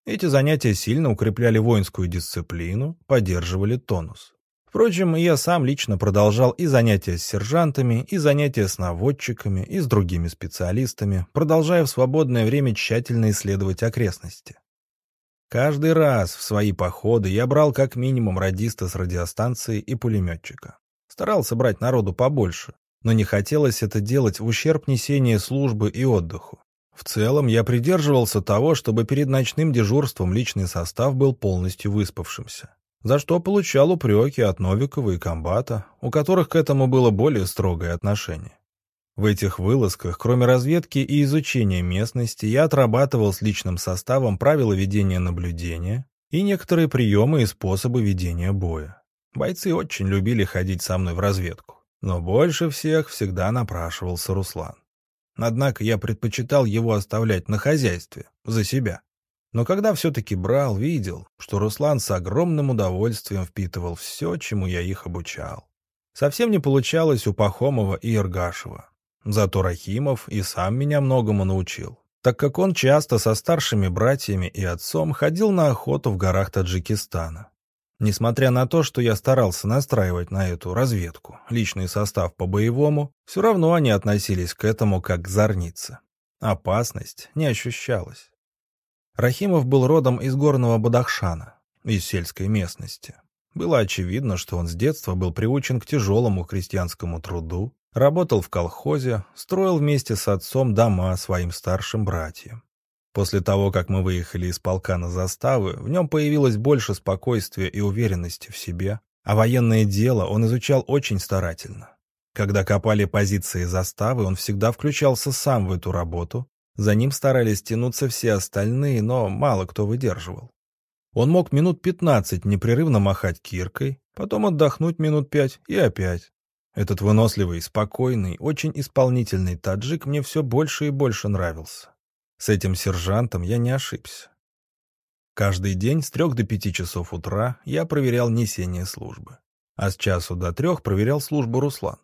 Эти занятия сильно укрепляли воинскую дисциплину, поддерживали тонус. Впрочем, я сам лично продолжал и занятия с сержантами, и занятия с наводчиками, и с другими специалистами, продолжая в свободное время тщательно исследовать окрестности. Каждый раз в свои походы я брал как минимум радиста с радиостанции и пулеметчика. Старался брать народу побольше, но не хотелось это делать в ущерб несения службы и отдыху. В целом я придерживался того, чтобы перед ночным дежурством личный состав был полностью выспавшимся, за что получал упреки от Новикова и комбата, у которых к этому было более строгое отношение. В этих вылазках, кроме разведки и изучения местности, я отрабатывал с личным составом правила ведения наблюдения и некоторые приемы и способы ведения боя. Бойцы очень любили ходить со мной в разведку. Но больше всех всегда напрашивался Руслан. Однако я предпочитал его оставлять на хозяйстве, за себя. Но когда все-таки брал, видел, что Руслан с огромным удовольствием впитывал все, чему я их обучал. Совсем не получалось у Пахомова и Иргашева. Зато Рахимов и сам меня многому научил, так как он часто со старшими братьями и отцом ходил на охоту в горах Таджикистана. Несмотря на то, что я старался настраивать на эту разведку личный состав по боевому, все равно они относились к этому как к зорнице. Опасность не ощущалась. Рахимов был родом из горного Бадахшана, из сельской местности. Было очевидно, что он с детства был приучен к тяжелому крестьянскому труду, работал в колхозе, строил вместе с отцом дома своим старшим братьям. После того, как мы выехали из полка на заставы, в нем появилось больше спокойствия и уверенности в себе, а военное дело он изучал очень старательно. Когда копали позиции заставы, он всегда включался сам в эту работу, за ним старались тянуться все остальные, но мало кто выдерживал. Он мог минут пятнадцать непрерывно махать киркой, потом отдохнуть минут пять и опять. Этот выносливый, спокойный, очень исполнительный таджик мне все больше и больше нравился. С этим сержантом я не ошибся. Каждый день с трех до пяти часов утра я проверял несение службы, а с часу до трех проверял службу Руслан.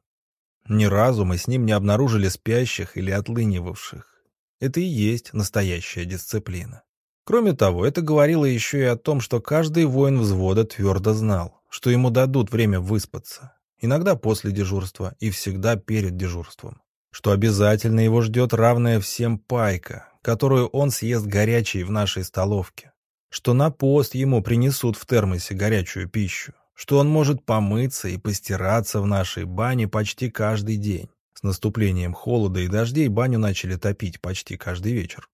Ни разу мы с ним не обнаружили спящих или отлынивавших. Это и есть настоящая дисциплина. Кроме того, это говорило еще и о том, что каждый воин взвода твердо знал, что ему дадут время выспаться, иногда после дежурства и всегда перед дежурством, что обязательно его ждет равная всем пайка, которую он съест горячей в нашей столовке, что на пост ему принесут в термосе горячую пищу, что он может помыться и постираться в нашей бане почти каждый день. С наступлением холода и дождей баню начали топить почти каждый вечер.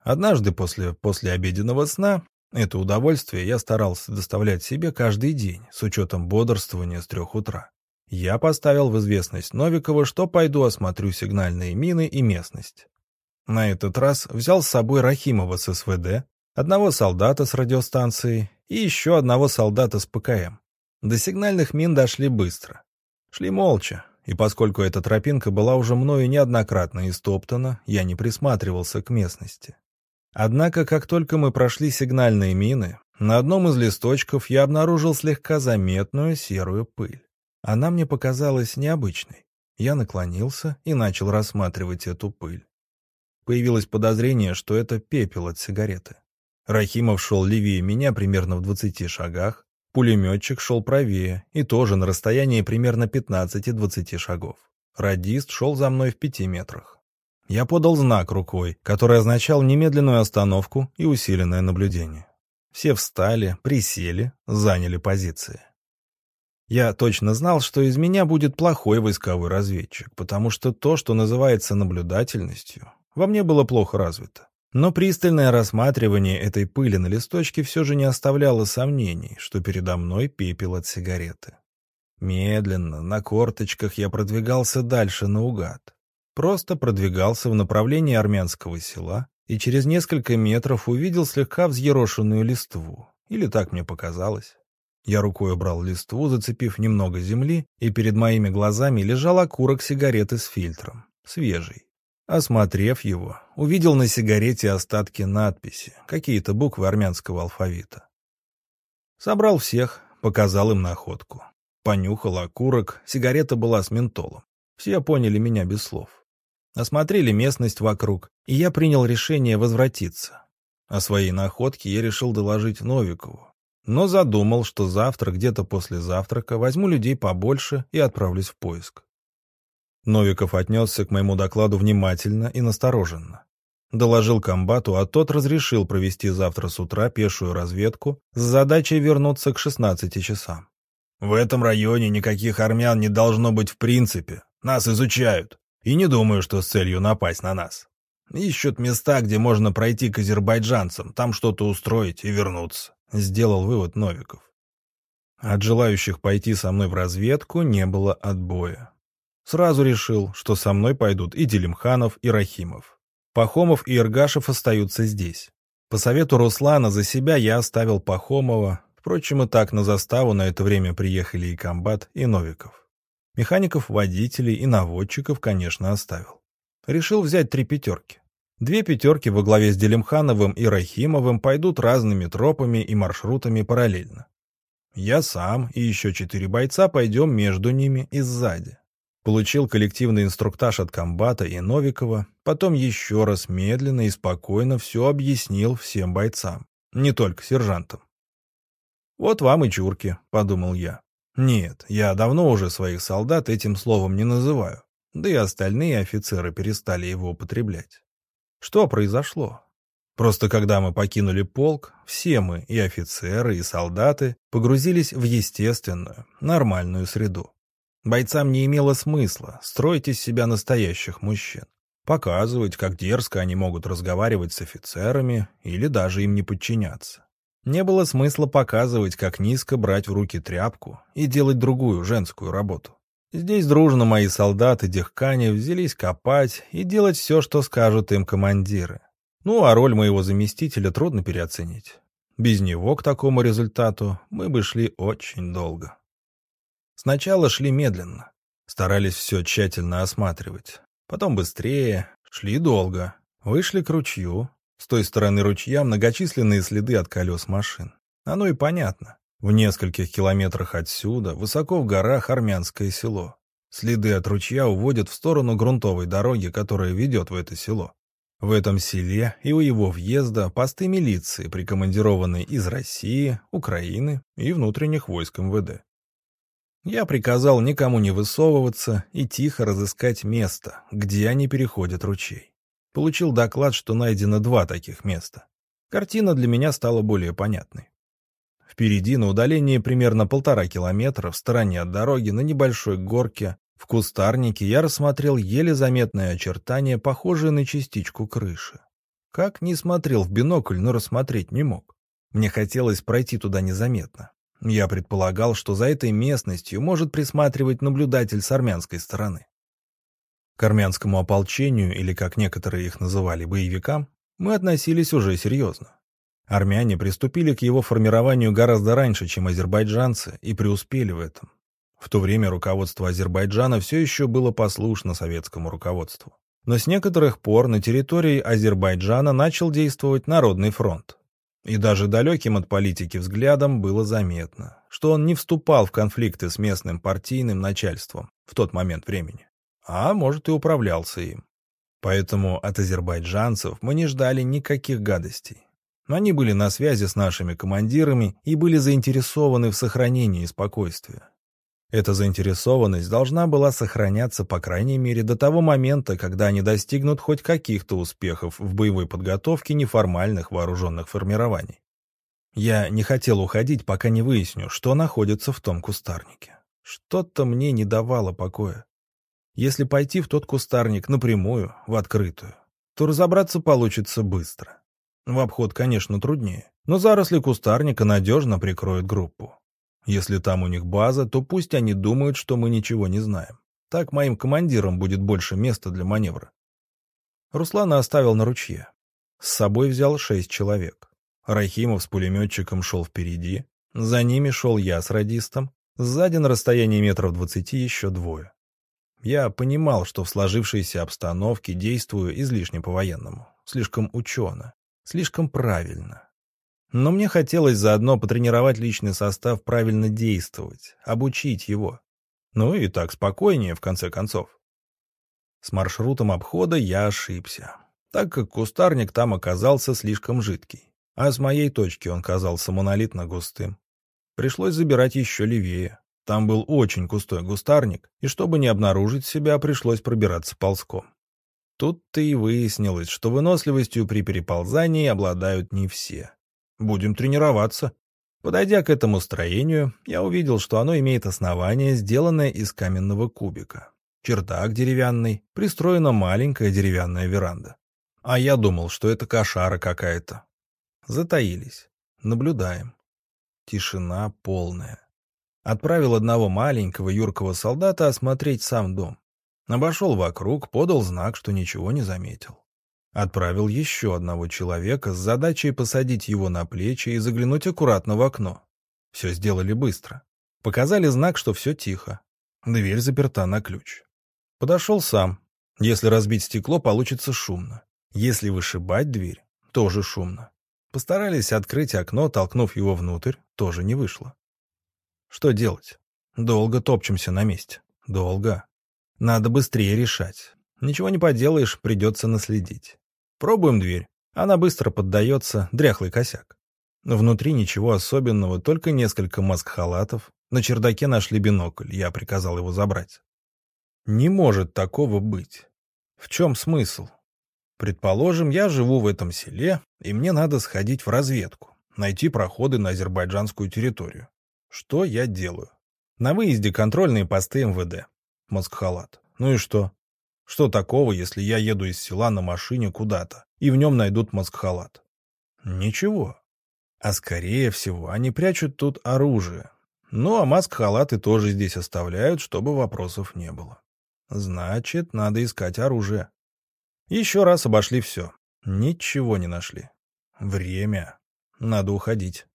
Однажды после послеобеденного сна это удовольствие я старался доставлять себе каждый день, с учетом бодрствования с трех утра. Я поставил в известность Новикова, что пойду осмотрю сигнальные мины и местность. На этот раз взял с собой Рахимова с СВД, одного солдата с радиостанцией и еще одного солдата с ПКМ. До сигнальных мин дошли быстро. Шли молча, и поскольку эта тропинка была уже мною неоднократно истоптана, я не присматривался к местности. Однако, как только мы прошли сигнальные мины, на одном из листочков я обнаружил слегка заметную серую пыль. Она мне показалась необычной. Я наклонился и начал рассматривать эту пыль. Появилось подозрение, что это пепел от сигареты. Рахимов шел левее меня примерно в 20 шагах, пулеметчик шел правее и тоже на расстоянии примерно 15-20 шагов. Радист шел за мной в пяти метрах. Я подал знак рукой, который означал немедленную остановку и усиленное наблюдение. Все встали, присели, заняли позиции. Я точно знал, что из меня будет плохой войсковой разведчик, потому что то, что называется наблюдательностью, во мне было плохо развито. Но пристальное рассматривание этой пыли на листочке все же не оставляло сомнений, что передо мной пепел от сигареты. Медленно, на корточках я продвигался дальше наугад. Просто продвигался в направлении армянского села и через несколько метров увидел слегка взъерошенную листву. Или так мне показалось. Я рукой убрал листву, зацепив немного земли, и перед моими глазами лежал окурок сигареты с фильтром, свежий. Осмотрев его, увидел на сигарете остатки надписи, какие-то буквы армянского алфавита. Собрал всех, показал им находку. Понюхал окурок, сигарета была с ментолом. Все поняли меня без слов. Осмотрели местность вокруг, и я принял решение возвратиться. О своей находке я решил доложить Новикову, но задумал, что завтра, где-то после завтрака, возьму людей побольше и отправлюсь в поиск. Новиков отнесся к моему докладу внимательно и настороженно. Доложил комбату, а тот разрешил провести завтра с утра пешую разведку с задачей вернуться к 16 часам. «В этом районе никаких армян не должно быть в принципе. Нас изучают. И не думаю, что с целью напасть на нас. Ищут места, где можно пройти к азербайджанцам, там что-то устроить и вернуться», — сделал вывод Новиков. От желающих пойти со мной в разведку не было отбоя. Сразу решил, что со мной пойдут и Делимханов, и Рахимов. Пахомов и Иргашев остаются здесь. По совету Руслана за себя я оставил Пахомова, впрочем, и так на заставу на это время приехали и Комбат, и Новиков. Механиков, водителей и наводчиков, конечно, оставил. Решил взять три пятерки. Две пятерки во главе с Делимхановым и Рахимовым пойдут разными тропами и маршрутами параллельно. Я сам и еще четыре бойца пойдем между ними и сзади. Получил коллективный инструктаж от комбата и Новикова, потом еще раз медленно и спокойно все объяснил всем бойцам, не только сержантам. «Вот вам и чурки», — подумал я. «Нет, я давно уже своих солдат этим словом не называю, да и остальные офицеры перестали его употреблять. Что произошло? Просто когда мы покинули полк, все мы, и офицеры, и солдаты, погрузились в естественную, нормальную среду. Бойцам не имело смысла строить из себя настоящих мужчин, показывать, как дерзко они могут разговаривать с офицерами или даже им не подчиняться. Не было смысла показывать, как низко брать в руки тряпку и делать другую женскую работу. Здесь дружно мои солдаты Дехкани взялись копать и делать все, что скажут им командиры. Ну, а роль моего заместителя трудно переоценить. Без него к такому результату мы бы шли очень долго. Сначала шли медленно, старались все тщательно осматривать. Потом быстрее, шли долго. Вышли к ручью. С той стороны ручья многочисленные следы от колес машин. Оно и понятно. В нескольких километрах отсюда, высоко в горах, армянское село. Следы от ручья уводят в сторону грунтовой дороги, которая ведет в это село. В этом селе и у его въезда посты милиции, прикомандированные из России, Украины и внутренних войск МВД. Я приказал никому не высовываться и тихо разыскать место, где они переходят ручей. Получил доклад, что найдено два таких места. Картина для меня стала более понятной. Впереди, на удалении примерно полтора километра, в стороне от дороги, на небольшой горке, в кустарнике я рассмотрел еле заметное очертание, похожее на частичку крыши. Как не смотрел в бинокль, но рассмотреть не мог. Мне хотелось пройти туда незаметно. Я предполагал, что за этой местностью может присматривать наблюдатель с армянской стороны. К армянскому ополчению, или как некоторые их называли, боевикам, мы относились уже серьезно. Армяне приступили к его формированию гораздо раньше, чем азербайджанцы, и преуспели в этом. В то время руководство Азербайджана все еще было послушно советскому руководству. Но с некоторых пор на территории Азербайджана начал действовать Народный фронт. И даже далеким от политики взглядом было заметно, что он не вступал в конфликты с местным партийным начальством в тот момент времени, а может и управлялся им. Поэтому от азербайджанцев мы не ждали никаких гадостей. Они были на связи с нашими командирами и были заинтересованы в сохранении спокойствия. Эта заинтересованность должна была сохраняться по крайней мере до того момента, когда они достигнут хоть каких-то успехов в боевой подготовке неформальных вооруженных формирований. Я не хотел уходить, пока не выясню, что находится в том кустарнике. Что-то мне не давало покоя. Если пойти в тот кустарник напрямую, в открытую, то разобраться получится быстро. В обход, конечно, труднее, но заросли кустарника надежно прикроют группу. Если там у них база, то пусть они думают, что мы ничего не знаем. Так моим командирам будет больше места для маневра. Руслана оставил на ручье. С собой взял шесть человек. Рахимов с пулеметчиком шел впереди. За ними шел я с радистом. Сзади на расстоянии метров двадцати еще двое. Я понимал, что в сложившейся обстановке действую излишне по-военному, слишком учено, слишком правильно. Но мне хотелось заодно потренировать личный состав правильно действовать, обучить его. Ну и так спокойнее, в конце концов. С маршрутом обхода я ошибся, так как кустарник там оказался слишком жидкий, а с моей точки он казался монолитно густым. Пришлось забирать еще левее. Там был очень густой густарник, и чтобы не обнаружить себя, пришлось пробираться ползком. Тут-то и выяснилось, что выносливостью при переползании обладают не все. Будем тренироваться. Подойдя к этому строению, я увидел, что оно имеет основание, сделанное из каменного кубика. Чердак деревянный, пристроена маленькая деревянная веранда. А я думал, что это кошара какая-то. Затаились. Наблюдаем. Тишина полная. Отправил одного маленького юркого солдата осмотреть сам дом. Обошел вокруг, подал знак, что ничего не заметил. Отправил еще одного человека с задачей посадить его на плечи и заглянуть аккуратно в окно. Все сделали быстро. Показали знак, что все тихо. Дверь заперта на ключ. Подошел сам. Если разбить стекло, получится шумно. Если вышибать дверь, тоже шумно. Постарались открыть окно, толкнув его внутрь, тоже не вышло. Что делать? Долго топчемся на месте. Долго. Надо быстрее решать. Ничего не поделаешь, придется наследить. Пробуем дверь. Она быстро поддается, дряхлый косяк. Внутри ничего особенного, только несколько маск-халатов. На чердаке нашли бинокль, я приказал его забрать. Не может такого быть. В чем смысл? Предположим, я живу в этом селе, и мне надо сходить в разведку, найти проходы на азербайджанскую территорию. Что я делаю? На выезде контрольные посты МВД. Маск-халат. Ну и что? Что такого, если я еду из села на машине куда-то, и в нем найдут маск-халат? Ничего. А скорее всего, они прячут тут оружие. Ну, а маск-халаты тоже здесь оставляют, чтобы вопросов не было. Значит, надо искать оружие. Еще раз обошли все. Ничего не нашли. Время. Надо уходить.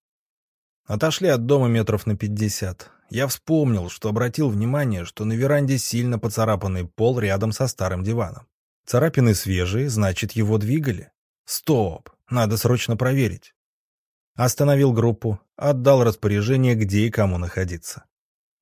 Отошли от дома метров на пятьдесят. Я вспомнил, что обратил внимание, что на веранде сильно поцарапанный пол рядом со старым диваном. Царапины свежие, значит, его двигали. Стоп, надо срочно проверить. Остановил группу, отдал распоряжение, где и кому находиться.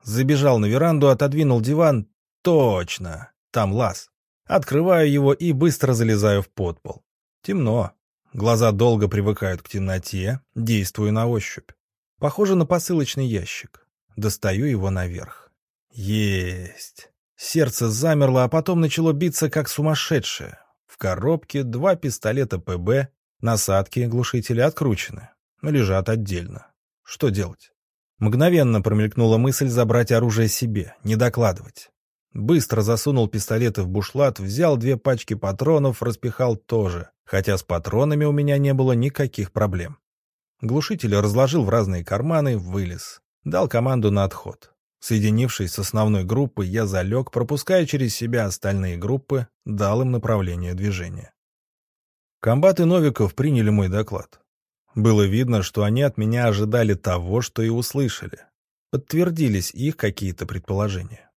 Забежал на веранду, отодвинул диван. Точно, там лаз. Открываю его и быстро залезаю в подпол. Темно. Глаза долго привыкают к темноте, действую на ощупь. Похоже на посылочный ящик. Достаю его наверх. Есть. Сердце замерло, а потом начало биться как сумасшедшее. В коробке два пистолета ПБ, насадки глушители откручены, лежат отдельно. Что делать? Мгновенно промелькнула мысль забрать оружие себе, не докладывать. Быстро засунул пистолеты в бушлат, взял две пачки патронов, распихал тоже, хотя с патронами у меня не было никаких проблем. Глушитель разложил в разные карманы, вылез. Дал команду на отход. Соединившись с основной группой, я залег, пропуская через себя остальные группы, дал им направление движения. Комбат и Новиков приняли мой доклад. Было видно, что они от меня ожидали того, что и услышали. Подтвердились их какие-то предположения.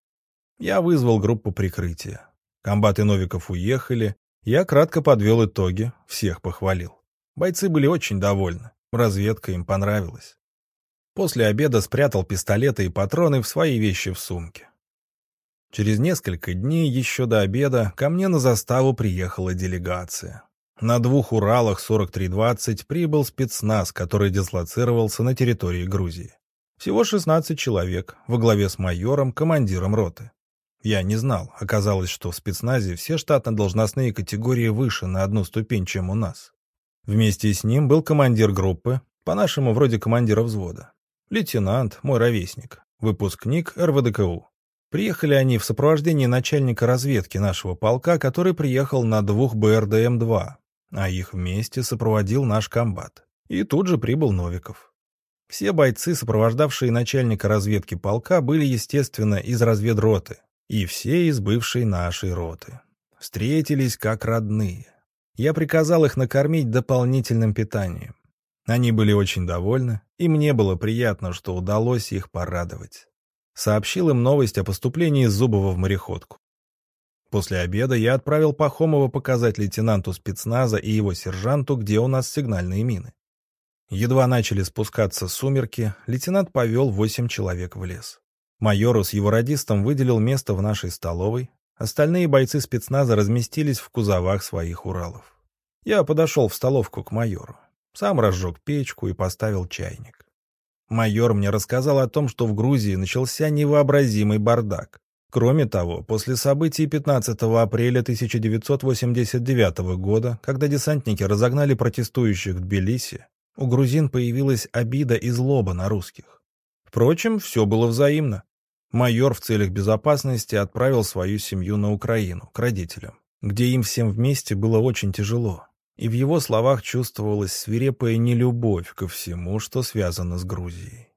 Я вызвал группу прикрытия. Комбат и Новиков уехали. Я кратко подвел итоги, всех похвалил. Бойцы были очень довольны. Разведка им понравилась. После обеда спрятал пистолеты и патроны в свои вещи в сумке. Через несколько дней, еще до обеда, ко мне на заставу приехала делегация. На двух Уралах 4320 прибыл спецназ, который дислоцировался на территории Грузии. Всего 16 человек, во главе с майором, командиром роты. Я не знал, оказалось, что в спецназе все штатно-должностные категории выше на одну ступень, чем у нас. Вместе с ним был командир группы, по-нашему вроде командира взвода. Лейтенант, мой ровесник, выпускник РВДКУ. Приехали они в сопровождении начальника разведки нашего полка, который приехал на двух БРДМ-2, а их вместе сопроводил наш комбат. И тут же прибыл Новиков. Все бойцы, сопровождавшие начальника разведки полка, были, естественно, из разведроты, и все из бывшей нашей роты. Встретились как родные. Я приказал их накормить дополнительным питанием. Они были очень довольны, и мне было приятно, что удалось их порадовать. Сообщил им новость о поступлении Зубова в мореходку. После обеда я отправил Пахомова показать лейтенанту спецназа и его сержанту, где у нас сигнальные мины. Едва начали спускаться сумерки, лейтенант повел восемь человек в лес. Майору с его радистом выделил место в нашей столовой, остальные бойцы спецназа разместились в кузовах своих Уралов. Я подошел в столовку к майору. Сам разжег печку и поставил чайник. Майор мне рассказал о том, что в Грузии начался невообразимый бардак. Кроме того, после событий 15 апреля 1989 года, когда десантники разогнали протестующих в Тбилиси, у грузин появилась обида и злоба на русских. Впрочем, все было взаимно. Майор в целях безопасности отправил свою семью на Украину, к родителям, где им всем вместе было очень тяжело и в его словах чувствовалась свирепая нелюбовь ко всему, что связано с Грузией.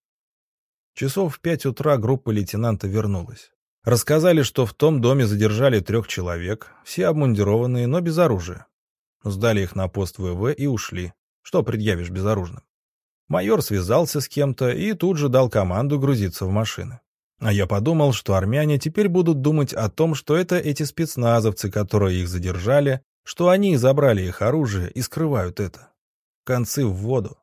Часов в пять утра группа лейтенанта вернулась. Рассказали, что в том доме задержали трех человек, все обмундированные, но без оружия. Сдали их на пост ВВ и ушли. Что предъявишь безоружным? Майор связался с кем-то и тут же дал команду грузиться в машины. А я подумал, что армяне теперь будут думать о том, что это эти спецназовцы, которые их задержали, что они забрали их оружие и скрывают это. Концы в воду.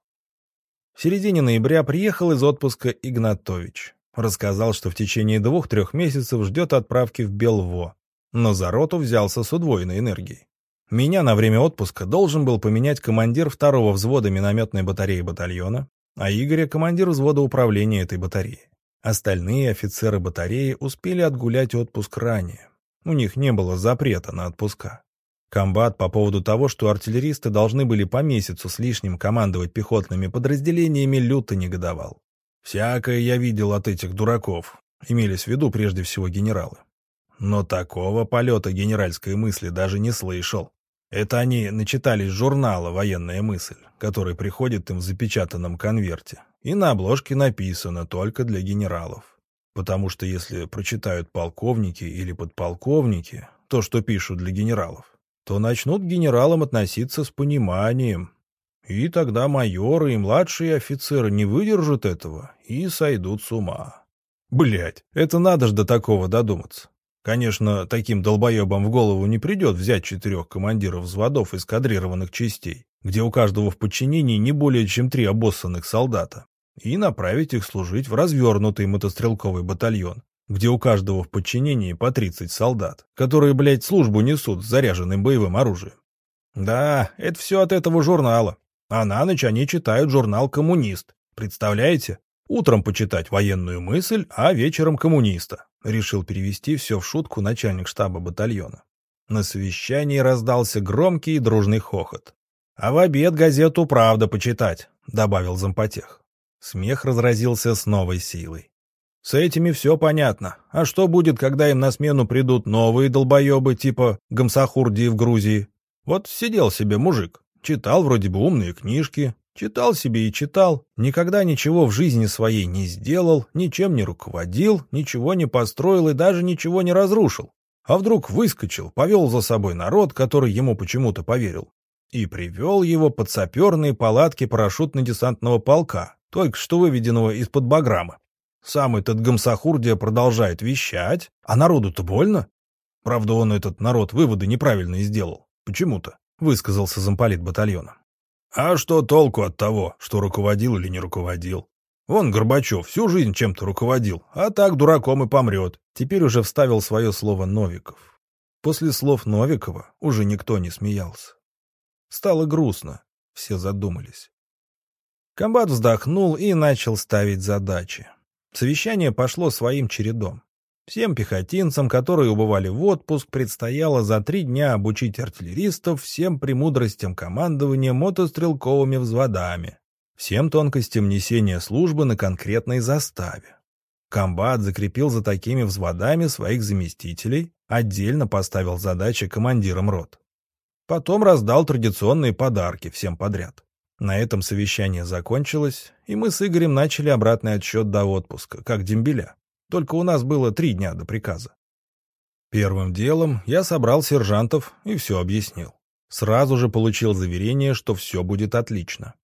В середине ноября приехал из отпуска Игнатович. Рассказал, что в течение двух-трех месяцев ждет отправки в Белво, но за роту взялся с удвоенной энергией. Меня на время отпуска должен был поменять командир второго взвода минометной батареи батальона, а Игоря — командир взвода управления этой батареи. Остальные офицеры батареи успели отгулять отпуск ранее. У них не было запрета на отпуска. Комбат по поводу того, что артиллеристы должны были по месяцу с лишним командовать пехотными подразделениями, люто негодовал. «Всякое я видел от этих дураков», имелись в виду прежде всего генералы. Но такого полета генеральской мысли даже не слышал. Это они начитались журнала «Военная мысль», который приходит им в запечатанном конверте. И на обложке написано «Только для генералов». Потому что если прочитают полковники или подполковники то, что пишут для генералов, то начнут к генералам относиться с пониманием. И тогда майоры и младшие офицеры не выдержат этого и сойдут с ума. Блять, это надо ж до такого додуматься. Конечно, таким долбоебам в голову не придет взять четырех командиров взводов из кадрированных частей, где у каждого в подчинении не более чем три обоссанных солдата, и направить их служить в развернутый мотострелковый батальон, где у каждого в подчинении по 30 солдат, которые, блядь, службу несут с заряженным боевым оружием. Да, это все от этого журнала. А на ночь они читают журнал «Коммунист». Представляете? Утром почитать военную мысль, а вечером коммуниста. Решил перевести все в шутку начальник штаба батальона. На совещании раздался громкий и дружный хохот. «А в обед газету «Правда» почитать», — добавил зампотех. Смех разразился с новой силой. С этими все понятно. А что будет, когда им на смену придут новые долбоебы типа Гамсахурди в Грузии? Вот сидел себе мужик, читал вроде бы умные книжки, читал себе и читал, никогда ничего в жизни своей не сделал, ничем не руководил, ничего не построил и даже ничего не разрушил. А вдруг выскочил, повел за собой народ, который ему почему-то поверил. и привел его под саперные палатки парашютно-десантного полка, только что выведенного из-под Баграма. Сам этот Гамсахурдия продолжает вещать, а народу-то больно. Правда, он этот народ выводы неправильно сделал. Почему-то, высказался замполит батальона. А что толку от того, что руководил или не руководил? Вон Горбачев всю жизнь чем-то руководил, а так дураком и помрет. Теперь уже вставил свое слово Новиков. После слов Новикова уже никто не смеялся. Стало грустно, все задумались. Комбат вздохнул и начал ставить задачи. Совещание пошло своим чередом. Всем пехотинцам, которые убывали в отпуск, предстояло за три дня обучить артиллеристов всем премудростям командования мотострелковыми взводами, всем тонкостям несения службы на конкретной заставе. Комбат закрепил за такими взводами своих заместителей, отдельно поставил задачи командирам рот. Потом раздал традиционные подарки всем подряд. На этом совещание закончилось, и мы с Игорем начали обратный отсчет до отпуска, как дембеля. Только у нас было три дня до приказа. Первым делом я собрал сержантов и все объяснил. Сразу же получил заверение, что все будет отлично.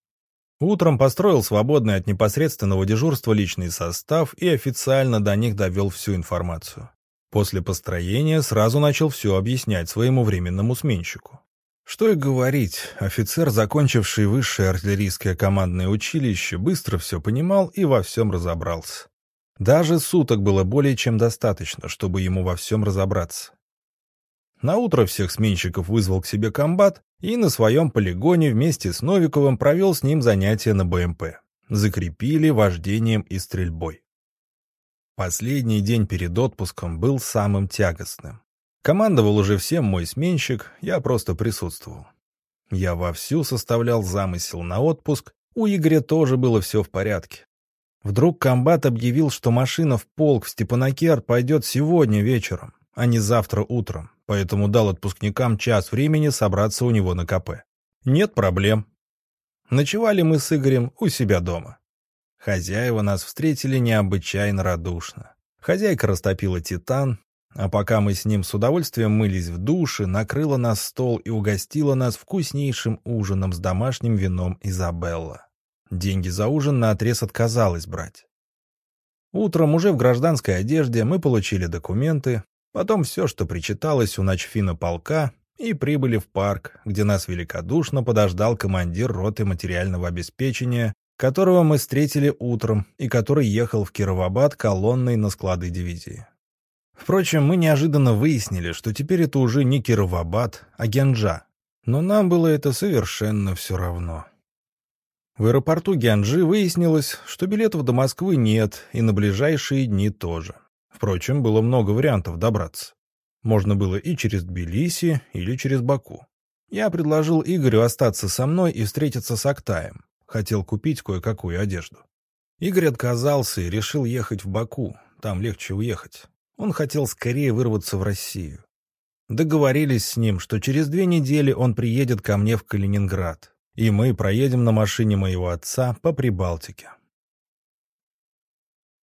Утром построил свободный от непосредственного дежурства личный состав и официально до них довел всю информацию. После построения сразу начал все объяснять своему временному сменщику. Что и говорить, офицер, закончивший высшее артиллерийское командное училище, быстро все понимал и во всем разобрался. Даже суток было более чем достаточно, чтобы ему во всем разобраться. На утро всех сменщиков вызвал к себе комбат и на своем полигоне вместе с Новиковым провел с ним занятия на БМП. Закрепили вождением и стрельбой. Последний день перед отпуском был самым тягостным. Командовал уже всем мой сменщик, я просто присутствовал. Я вовсю составлял замысел на отпуск, у Игоря тоже было все в порядке. Вдруг комбат объявил, что машина в полк в Степанакер пойдет сегодня вечером, а не завтра утром, поэтому дал отпускникам час времени собраться у него на КП. Нет проблем. Ночевали мы с Игорем у себя дома. Хозяева нас встретили необычайно радушно. Хозяйка растопила титан, а пока мы с ним с удовольствием мылись в душе, накрыла нас стол и угостила нас вкуснейшим ужином с домашним вином Изабелла. Деньги за ужин наотрез отказалась брать. Утром уже в гражданской одежде мы получили документы, потом все, что причиталось у начфина полка, и прибыли в парк, где нас великодушно подождал командир роты материального обеспечения, которого мы встретили утром и который ехал в Кировабад колонной на склады дивизии. Впрочем, мы неожиданно выяснили, что теперь это уже не Кировабад, а Гянджа. Но нам было это совершенно все равно. В аэропорту Гянджи выяснилось, что билетов до Москвы нет, и на ближайшие дни тоже. Впрочем, было много вариантов добраться. Можно было и через Тбилиси, или через Баку. Я предложил Игорю остаться со мной и встретиться с Актаем. Хотел купить кое-какую одежду. Игорь отказался и решил ехать в Баку, там легче уехать. Он хотел скорее вырваться в Россию. Договорились с ним, что через две недели он приедет ко мне в Калининград, и мы проедем на машине моего отца по Прибалтике.